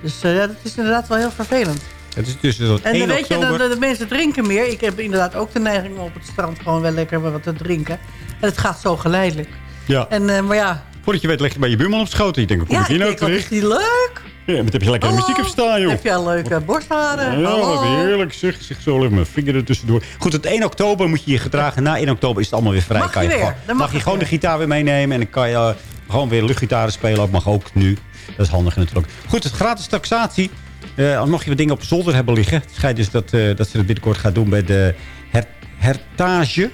Dus ja, dat is inderdaad wel heel vervelend. Het is dus tot En 1 dan weet je, de, de mensen drinken meer. Ik heb inderdaad ook de neiging om op het strand gewoon wel lekker wat te drinken. En het gaat zo geleidelijk. Ja. En, eh, maar ja, Voordat je weet leg je bij je buurman op schoot. Je denkt, hoe ja ik hier nou ik denk, is die leuk. Ja, wat heb je lekker muziek op staan, joh. Heb je al leuke borstharen? Ja, Hallo. wat heerlijk. Zeg, zeg zo even mijn vinger er tussendoor. Goed, het 1 oktober moet je je gedragen. Na 1 oktober is het allemaal weer vrij. Mag Kan je weer. mag, mag je gewoon de gitaar weer meenemen. En dan kan je eh, gewoon weer luchtgitaren spelen. Dat mag ook nu. Dat is handig natuurlijk. Goed, het gratis taxatie. Eh, als mocht je wat dingen op zolder hebben liggen. Het schijnt dus dat, eh, dat ze dat binnenkort gaat doen bij de her Hertage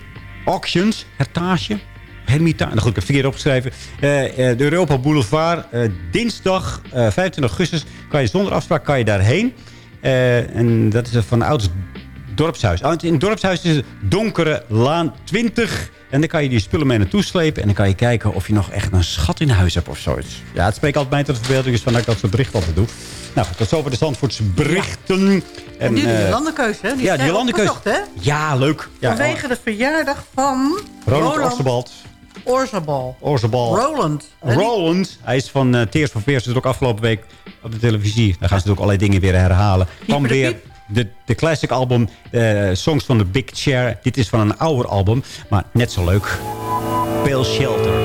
Auctions. Hertage? Hermita. Nou goed, ik heb verkeerd opgeschreven. Eh, eh, de Europa Boulevard. eh, dinsdag eh 25 augustus kan je zonder afspraak kan je daarheen. Eh, en dat is van ouds dorpshuis. In het dorpshuis is het donkere laan 20. En dan kan je die spullen mee naartoe slepen. En dan kan je kijken of je nog echt een schat in huis hebt of zoiets. Ja, het spreekt altijd mij tot de verbeelding. Dus vandaar dat ik dat soort bericht altijd doe. Nou, tot zover de Zandvoortse berichten. En nu de eh, Jolandekeus, hè? Die ja, is Jolandekeus. opgezocht, hè? Ja, leuk. Ja, Vanwege de verjaardag van Roland Osterbald. Orzabal. Orzabal. Roland. En die- Roland. Hij is van eh Tears for Fears. Dat is ook afgelopen week op de televisie. Daar gaan ze natuurlijk allerlei dingen weer herhalen. Kwam weer de, de classic album. eh, songs van The Big Chair. Dit is van een ouder album. Maar net zo leuk. Pale Shelter.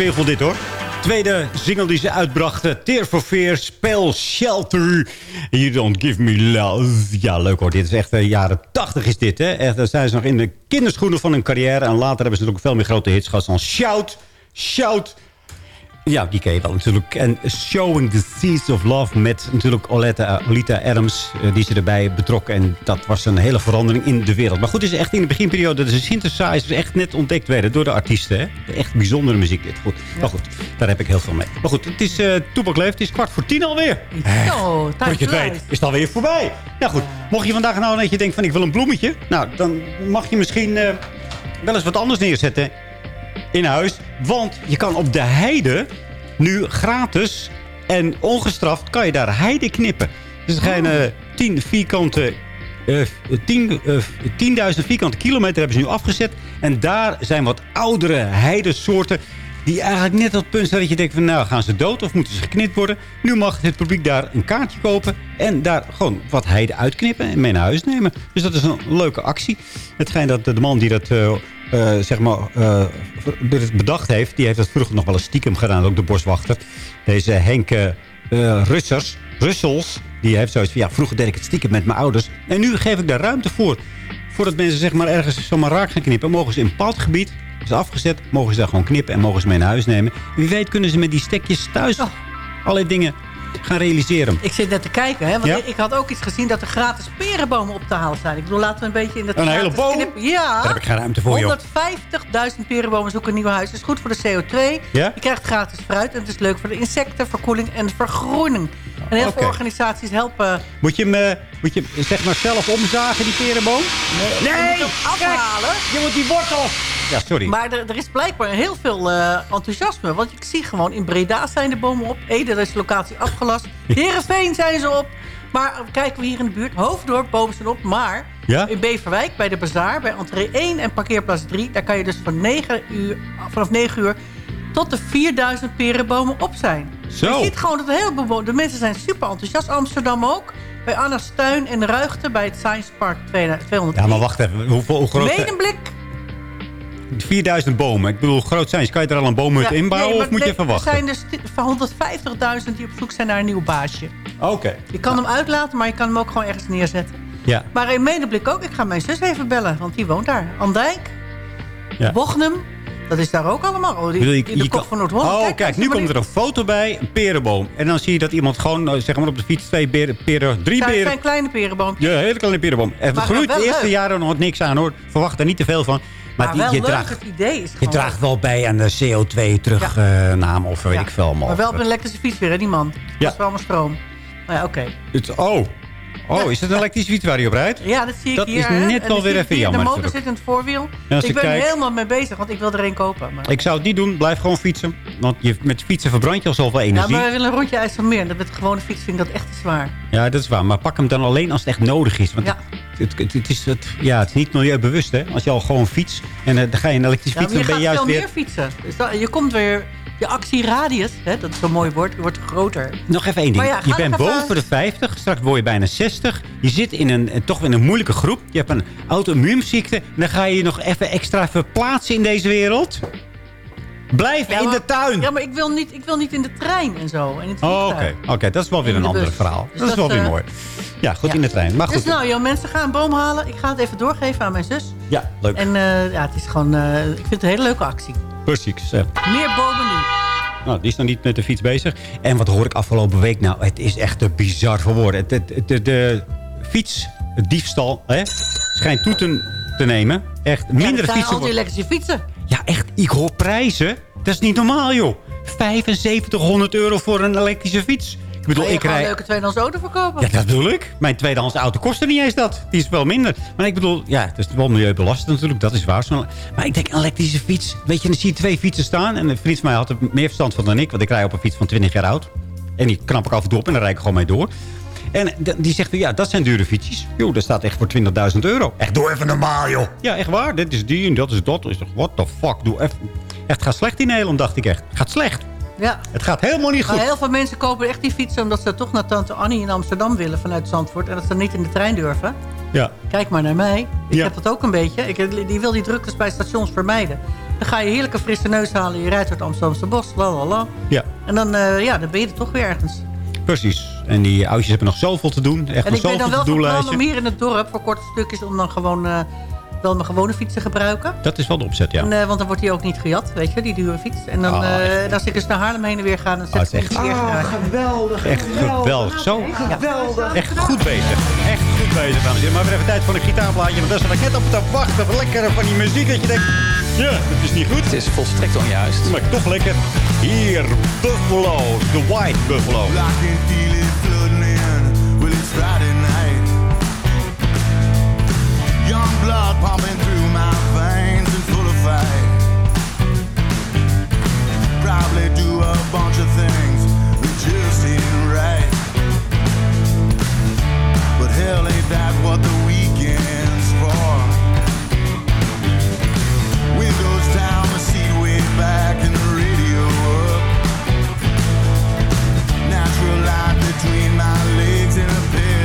Zwevel dit hoor. Tweede single die ze uitbrachten. Tear for Fear, Spell Shelter. You don't give me love. Ja, leuk hoor. Dit is echt de jaren 80 is dit. Hè? Echt, dan zijn ze nog in de kinderschoenen van hun carrière. En later hebben ze natuurlijk veel meer grote hits gehad. Zoals Shout, Shout. Ja, die ken je wel natuurlijk. En Showing the Seeds of Love met natuurlijk Olita Adams. eh, die ze erbij betrokken. En dat was een hele verandering in de wereld. Maar goed, het is echt in de beginperiode dat de synthesizers echt net ontdekt werden door de artiesten. Hè? Echt bijzondere muziek dit. Goed. Maar goed, daar heb ik heel veel mee. Maar goed, het is uh, Toepak Leeft. Het is kwart voor tien alweer. Zo, Wat tijd je het weet, is het alweer voorbij. Nou goed, mocht je vandaag nou dat je denkt van ik wil een bloemetje. Nou, dan mag je misschien eh, wel eens wat anders neerzetten in huis. Want je kan op de heide nu gratis en ongestraft kan je daar heide knippen. Dus er eh, 10 vierkante... eh, 10, eh, 10.000 vierkante kilometer hebben ze nu afgezet. En daar zijn wat oudere heidesoorten... die eigenlijk net op het punt zijn dat je denkt van... nou, gaan ze dood of moeten ze geknipt worden? Nu mag het publiek daar een kaartje kopen... en daar gewoon wat heide uitknippen en mee naar huis nemen. Dus dat is een leuke actie. Het schijnt dat de man die dat... eh, eh, zeg maar, dit bedacht heeft... die heeft dat vroeger nog wel eens stiekem gedaan, ook de boswachter. Deze Henk eh, Russers, Russels, die heeft zoiets van... ja, vroeger deed ik het stiekem met mijn ouders. En nu geef ik daar ruimte voor. Voordat mensen zeg maar ergens zomaar raak gaan knippen... mogen ze in een bepaald gebied, is afgezet... mogen ze daar gewoon knippen en mogen ze mee naar huis nemen. Wie weet kunnen ze met die stekjes thuis allerlei dingen gaan realiseren. Ik zit net te kijken, hè, want Ja? ik, had ook iets gezien dat er gratis perenbomen op te halen zijn. Ik bedoel, laten we een beetje in dat Een hele boom? Ja. Daar heb ik geen ruimte voor, joh. 150.000 perenbomen zoeken een nieuw huis. Dat is goed voor de CO2. Ja? Je krijgt gratis fruit en het is leuk voor de insecten, verkoeling en vergroening. En heel veel organisaties helpen. Moet je hem eh, moet je hem, zeg maar zelf omzagen, die perenboom? Nee, je moet hem afhalen. je moet die wortels. Ja, sorry. Maar er, er is blijkbaar heel veel eh, enthousiasme. Want ik zie gewoon, in Breda zijn de bomen op. Ede, daar is de locatie afgelast. Heerenveen zijn ze op. Maar kijken we hier in de buurt. Hoofddorp, bomen zijn op. Maar Ja? in Beverwijk, bij de Bazaar, bij entree 1 en parkeerplaats 3... daar kan je dus van 9 uur, vanaf 9 uur tot de 4000 perenbomen op zijn. Zo. Je ziet gewoon dat heel bewo- de mensen zijn super enthousiast. Amsterdam ook. Bij Anna Stuin en Ruigte bij het Science Park 200. Ja, maar wacht even. Hoeveel, hoe groot... Medemblik 4000 bomen. Ik bedoel, hoe groot zijn ze? Kan je er al een boomhut Ja, inbouwen nee, of moet je even wachten? Er zijn dus ti- van 150.000 die op zoek zijn naar een nieuw baasje. Oké. Je kan hem uitlaten, maar je kan hem ook gewoon ergens neerzetten. Ja. Maar in Medeblik ook. Ik ga mijn zus even bellen, want die woont daar. Andijk, ja. Bochum, dat is daar ook allemaal. Oh, die, je- de kop van Noord-Holland. Oh, kijk, nu komt er een foto bij. Een perenboom. En dan zie je dat iemand gewoon, eh, zeg maar op de fiets, twee beren, peren, drie Het beren... zijn kleine perenboompjes. Ja, een hele kleine perenboom. En het Maar groeit de eerste leuk. jaren nog niks aan, hoor. Verwacht er niet te veel van. Maar, Maar, die, wel je, leuk, draagt, het idee is je draagt wel bij aan de CO2-terugname of weet Ja. ik veel allemaal. Maar wel op een elektrische fiets weer, hè, die man. Ja. Dat is wel allemaal stroom. Nou ja, oké. Het- oh. Oh, is dat een elektrische fiets waar je op rijdt? Ja, dat zie ik Dat hier. is hè. net En wel dan weer zie ik even jammer De motor natuurlijk. zit in het voorwiel. Ik ik ben kijk- helemaal mee bezig, want ik wil er een kopen. Maar... Ik zou het niet doen. Blijf gewoon fietsen. Want je, met fietsen verbrand je al zoveel Ja, energie. maar wij willen een rondje IJsselmeer. Dat met gewone fiets vind ik dat echt te zwaar. Ja, dat is waar. Maar pak hem dan alleen als het echt nodig is. Want Ja. het, het, het is, het, ja, het is niet milieubewust, hè. Als je al gewoon fiets en eh, dan ga je een elektrische Ja, fiets... je dan gaat ben je veel juist meer weer... fietsen. Dus dat- je komt weer... Je actieradius, hè, dat is zo'n mooi woord, wordt groter. Nog even één ding. Ja, je bent even- boven de 50, straks word je bijna 60. Je zit in een, eh, toch in een moeilijke groep. Je hebt een auto-immuunziekte. Dan ga je je nog even extra verplaatsen in deze wereld. Blijf Ja, in de tuin. Ja, maar ik wil niet, ik wil niet in de trein en zo. En Oh, Oké. Oké, dat is wel weer een de ander verhaal. Dus dat is wel weer eh, mooi. Ja, goed ja. in de trein. Maar goed. Dus nou, joh, mensen gaan een boom halen. Ik ga het even doorgeven aan mijn zus. Ja, leuk. En eh, ja, het is gewoon... eh, ik vind het een hele leuke actie. Precies. Meer bomen nu. Nou, die is nog niet met de fiets bezig. En wat hoor ik afgelopen week? Nou, het is echt te bizar voor woorden. Het- het- De, de, fietsdiefstal hè, schijnt toe te, te nemen. Echt Ja, minder zijn fietsen. al die elektrische fietsen. Ja, echt. Ik hoor prijzen. Dat is niet normaal, joh. 7500 euro voor een elektrische fiets. Ik bedoel, ik gewoon een rij... leuke tweedehands auto verkopen? Ja, dat bedoel ik. Mijn tweedehands auto kostte niet eens dat. Die is wel minder. Maar ik bedoel, ja, het is wel milieubelastend natuurlijk. Dat is waar. Maar ik denk, een elektrische fiets. Weet je, dan zie je twee fietsen staan. En een vriend van mij had er meer verstand van dan ik. Want ik rij op een fiets van 20 jaar oud. En die knap ik af en toe op en dan rijd ik gewoon mee door. En die zegt, ja, dat zijn dure fietsjes. Joh, dat staat echt voor 20.000 euro. Echt, doe even normaal, joh. Ja, echt waar. Dit is die en dat is dat. Ik zeg, what the fuck, doe even... Echt, gaat slecht in Nederland, dacht ik echt. Gaat slecht. Ja. Het gaat helemaal niet Maar goed. heel veel mensen kopen echt die fietsen... omdat ze toch naar tante Annie in Amsterdam willen vanuit Zandvoort... en dat ze niet in de trein durven. Ja. Kijk maar naar mij. Ik Ja. heb dat ook een beetje. Ik, die wil die druktes bij stations vermijden. Dan ga je heerlijke frisse neus halen. Je rijdt door het Amsterdamse bos. Lalala. Ja. En dan, eh, ja, dan ben je er toch weer ergens. Precies. En die oudjes hebben nog zoveel te doen. Echt en ik ben dan wel van om hier in het dorp voor korte stukjes... om dan gewoon eh, wel mijn gewone fiets te gebruiken. Dat is wel de opzet, ja. En, eh, want dan wordt die ook niet gejat, weet je, die dure fiets. En dan, Ah, eh, en als ik dus naar Haarlem heen en weer ga... dan Ah, zet het ik is echt- in het Ah. Geweldig. Echt geweldig. Zo. Geweldig. Echt goed bezig. Echt goed bezig, dames en heren. Maar we hebben even tijd voor een gitaarplaatje. Want daar zat ik net op te wachten. Lekker van die muziek. Dat je denkt, ja, dat is niet goed. Het is volstrekt onjuist. Maar toch lekker. Hier, Buffalo. The White Buffalo. I can feel it flooding in. Well, it's Friday night. Young blood pumping through my veins and full of fight. Probably do a bunch of things that just ain't right. But hell, ain't that what the weekend's between my legs and a Pepsi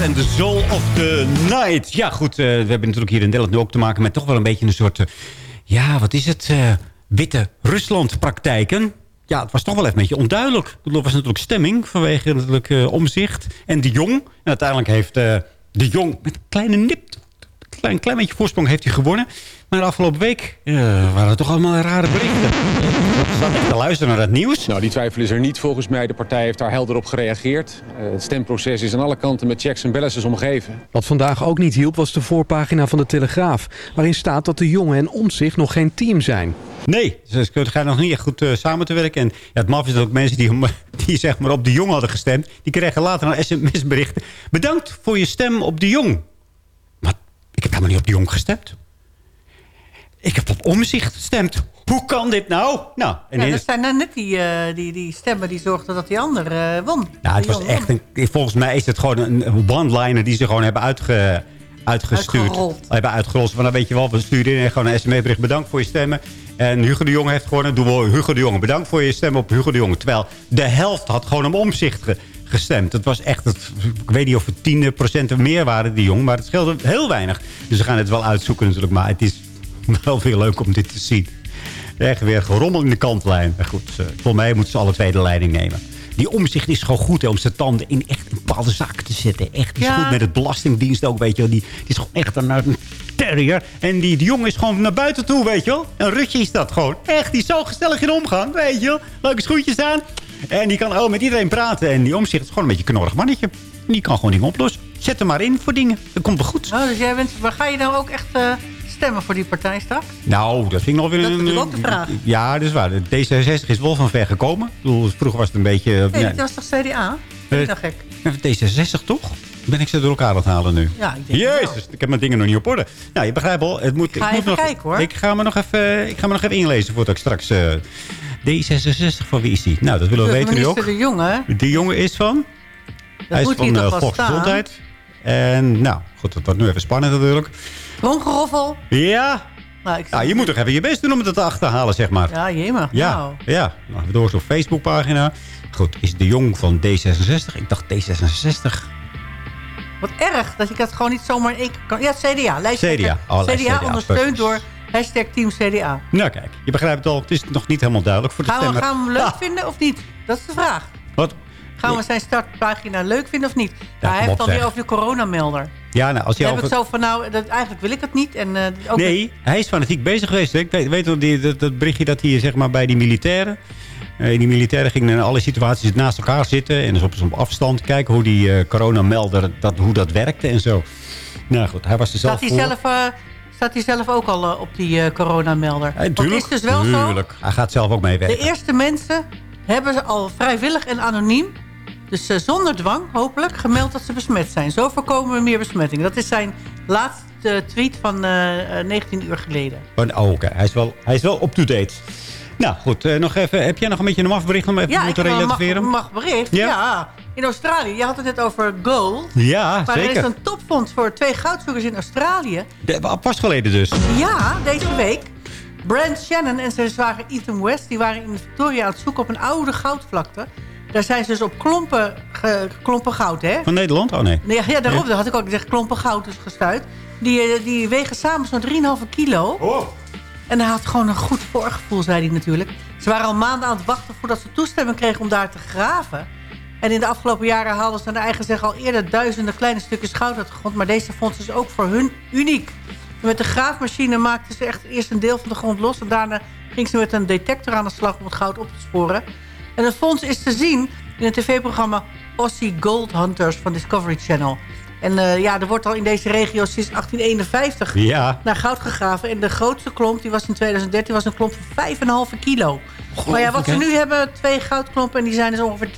heart and the soul of the night. Ja, goed. eh, we hebben natuurlijk hier in Nederland nu ook te maken met toch wel een beetje een soort... eh, ja, wat is het? eh, witte Rusland-praktijken. Ja, het was toch wel even een beetje onduidelijk. Er was natuurlijk stemming vanwege natuurlijk omzicht. En de Jong. En uiteindelijk heeft de Jong met een kleine nip... Een klein, klein beetje voorsprong heeft hij gewonnen. Maar de afgelopen week eh, waren er toch allemaal rare berichten. Ik zat echt te luisteren naar het nieuws. Nou, die twijfel is er niet volgens mij. De partij heeft daar helder op gereageerd. Eh, het stemproces is aan alle kanten met checks en balances omgeven. Wat vandaag ook niet hielp was de voorpagina van de Telegraaf... waarin staat dat de jongen en Omtzigt nog geen team zijn. Nee, ze gaan nog niet echt goed eh, samen te werken. En ja, het maf is dat ook mensen die, *laughs* die zeg maar op de Jong hadden gestemd... die kregen later een sms-bericht. Bedankt voor je stem op de Jong. Ik heb helemaal niet op de Jong gestemd. Ik heb op omzicht gestemd. Hoe kan dit nou? Nou, en Ja, dat zijn nou net die, eh, die, die stemmen die zorgden dat die ander eh, won. Nou, het was echt een, volgens mij is het gewoon een een one-liner die ze gewoon hebben uitge, uitgestuurd. Uitgerold. Hebben uitgerold. Van, nou weet je wel, we sturen in gewoon een sms-bericht. Bedankt voor je stemmen. En Hugo de Jonge heeft gewonnen. Doen we Hugo de Jonge. Bedankt voor je stem op Hugo de Jonge. Terwijl de helft had gewoon om omzicht gestemd. Het was echt, het, ik weet niet of het 10 procent of meer waren, die jong. Maar het scheelde heel weinig. Dus ze gaan het wel uitzoeken natuurlijk. Maar het is wel weer leuk om dit te zien. Echt weer gerommel in de kantlijn. Maar goed, eh, volgens mij moeten ze alle twee de leiding nemen. Die omzicht is gewoon goed hè, om zijn tanden in echt een bepaalde zaken te zetten. Echt, die is Ja. goed met het belastingdienst ook, weet je wel. Die, die is gewoon echt een, een terrier. En die, die jongen is gewoon naar buiten toe, weet je wel. Een rutje is dat gewoon. Echt, die is zo gezellig in omgang, weet je wel. Leuke schoentjes aan. En die kan ook met iedereen praten. En die omzicht is gewoon een beetje een knorrig mannetje. En die kan gewoon dingen oplossen. Zet hem maar in voor dingen. Dat komt wel goed. Oh, dus jij bent, maar ga je nou ook echt eh, stemmen voor die partij straks? Nou, dat vind ik nog weer Dat is een... ook de vraag. Ja, dat is waar. De D66 is wel van ver gekomen. Ik bedoel, vroeger was het een beetje... Nee, ja, dat was toch CDA? Vind ik nou gek? D66 toch? Ben ik ze door elkaar aan het halen nu? Ja, ik denk wel. Jezus, ik heb mijn dingen nog niet op orde. Nou, je begrijpt al. Het moet, Ga ik moet even nog, kijken, hoor. Ik ga me nog even, ik ga me nog even inlezen voordat ik straks... eh, D66, van wie is die? Nou, dat willen we weten nu ook. De Jonge, hè? Die jongen is van? Hij is van toch eh, Volksgezondheid. En nou, goed, dat wordt nu even spannend natuurlijk. Tromgeroffel. Ja, Nou, ik Ja, je moet toch even je best doen om het te achterhalen, zeg maar. Ja, jema. Ja, Nou. ja. Nou, even door zo'n Facebookpagina. Goed, is de Jong van D66. Ik dacht D66. Wat erg dat ik dat gewoon niet zomaar keer kan. Ja, CDA. CDA. Oh, CDA CDA, ondersteund door hashtag Team CDA. Nou kijk, je begrijpt het al. Het is nog niet helemaal duidelijk voor de Gaan we, gaan we hem leuk Ah, vinden of niet? Dat is de vraag. wat? Gaan we zijn startpagina leuk vinden of niet? Hij heeft het alweer over de coronamelder. Ja, nou, als je Dan heb over... ik zo van, nou, dat, eigenlijk wil ik het niet. En, eh, ook Nee, hij is fanatiek bezig geweest. hè. Ik weet, weet die, dat, dat berichtje dat hij zeg maar, bij die militairen... eh, die militairen gingen in alle situaties naast elkaar zitten... en dus op, op afstand kijken hoe die eh, coronamelder, dat, hoe dat werkte en zo. Nou goed, hij was er zelf Staat hij, voor. zelf, staat hij zelf ook al eh, op die eh, coronamelder? Ja, het is dus wel zo. tuurlijk. Hij gaat zelf ook De meewerken. eerste mensen hebben ze al vrijwillig en anoniem... dus eh, zonder dwang, hopelijk, gemeld dat ze besmet zijn. Zo voorkomen we meer besmetting. Dat is zijn laatste tweet van eh, eh, 19 uur geleden. Oh, oh, oké. Hij is wel, hij is wel up-to-date. Nou goed, eh, nog even, heb jij nog een beetje een mafbericht om even Ja, te wel een mag, relativeren? bericht. Ja? Ja. In Australië, je had het net over gold. Ja, maar er is een topfonds voor twee goudzoekers in Australië. De, pas geleden dus. Ja, deze week. Brent Shannon en zijn zwager Ethan West... die waren in Victoria aan het zoeken op een oude goudvlakte. Daar zijn ze dus op klompen, ge- klompen goud, hè? Van Nederland? Oh nee. Nee, ja, daarop had ik ook gezegd klompen goud is gestuurd. Die, eh, die wegen samen zo'n 3,5 kilo. En hij had gewoon een goed voorgevoel, zei hij natuurlijk. Ze waren al maanden aan het wachten voordat ze toestemming kregen om daar te graven. En in de afgelopen jaren haalden ze naar eigen zeggen al eerder duizenden kleine stukjes goud uit de grond. Maar deze vond dus ook voor hun uniek. Met de graafmachine maakten ze echt eerst een deel van de grond los. En daarna ging ze met een detector aan de slag om het goud op te sporen. En het fonds is te zien in het tv-programma Aussie Gold Hunters van Discovery Channel. En eh, ja, er wordt al in deze regio sinds 1851 Ja. naar goud gegraven. En de grootste klomp, die was in 2013, was een klomp van 5,5 kilo. maar ja, wat ze nu hebben, twee goudklompen... en die zijn dus ongeveer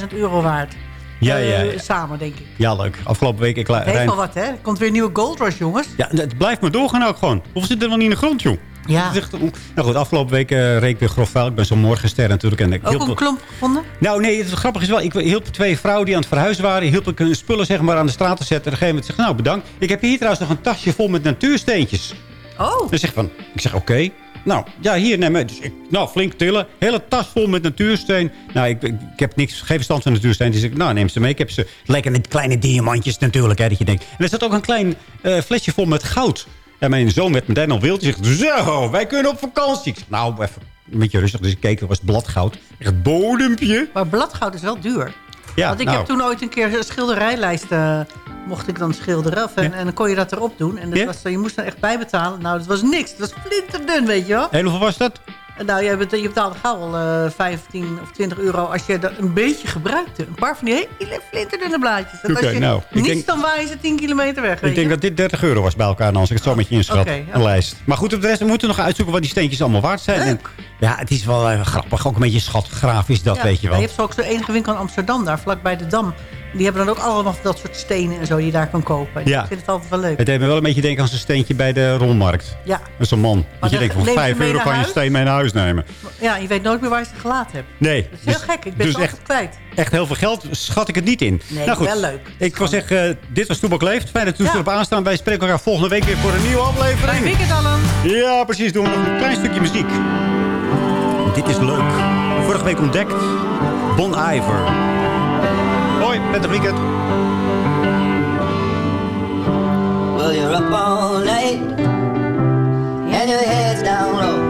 200.000 euro waard. Ja, Eh, ja, ja. Samen, denk ik. Ja, leuk. Afgelopen week... Ik, heeft Rijn- wel wat, hè? Er komt weer een nieuwe gold rush, jongens. Ja, het blijft maar doorgaan ook gewoon. Hoeveel zit er wel niet in de grond, joh? Ja. Echt- nou goed, afgelopen week reek ik weer grof vuil. Ik ben zo'n morgenster natuurlijk. En ik Ook hielp- een klomp gevonden? Nou nee, het grappige is wel, ik hielp twee vrouwen die aan het verhuizen waren. Hielp ik hun spullen zeg maar aan de straat te zetten. En op een gegeven moment zegt, nou bedankt. Ik heb hier trouwens nog een tasje vol met natuursteentjes. Oh. Dan zeg ik van, ik zeg oké. Nou, ja, hier neem ik. Dus ik, nou, flink tillen. Hele tas vol met natuursteen. Nou, ik, ik, ik heb niks, geen verstand van natuursteen. Dus ik, nou, neem ze mee. Ik heb ze lekker met kleine diamantjes natuurlijk, hè, dat je denkt. En er zat ook een klein eh, flesje vol met goud. En mijn zoon werd meteen al wild. Die zegt, zo, wij kunnen op vakantie. Ik zeg, nou, even een beetje rustig. Dus ik keek, er was bladgoud. Echt bodempje. Maar bladgoud is wel duur. Ja, Want ik nou. heb toen ooit een keer een schilderijlijst... eh, mocht ik dan schilderen. En, en dan kon je dat erop doen. En dat Ja? was, je moest er echt bij betalen. Nou, dat was niks. Dat was flinterdun, weet je wel. En hoeveel was dat? Nou, je, bet- je betaalt gauw al eh 15 of 20 euro als je dat een beetje gebruikte. Een paar van die hele flinterdunne blaadjes. Dat als je nou, ik niets, denk- dan waren ze 10 kilometer weg. Ik denk dat dit 30 euro was bij elkaar, als ik het zo met je inschat. Een lijst. Maar goed, op de rest we moeten we nog uitzoeken wat die steentjes allemaal waard zijn. En, ja, het is wel eh, grappig. Ook een beetje schatgraaf is dat, Ja, weet je wel. Je hebt zo ook zo'n enige winkel in Amsterdam, daar vlakbij de Dam. Die hebben dan ook allemaal dat soort stenen en zo die je daar kan kopen. Ja. Ik vind het altijd wel leuk. Het deed me wel een beetje denken aan zo'n steentje bij de rolmarkt. Ja. Dat is een man. Dat je denkt, je 5 mee euro kan je een steen mee naar huis nemen. Ja, je weet nooit meer waar je ze gelaten hebt. Nee. Dat is heel dus- gek. Ik ben dus echt, kwijt. echt heel veel geld schat ik het niet in. Nee, nou goed, wel leuk. Ik wil zeggen, eh, dit was Toebak Leeft. Fijn dat u Ja. erop aanstaan. Wij spreken elkaar volgende week weer voor een nieuwe aflevering. Fijn weekend allen. Ja, precies. Doen we nog een klein stukje muziek. Dit is leuk. Vorige week ontdekt. Bon Iver. Prettig weekend. Well, you're up all night and your head's down low.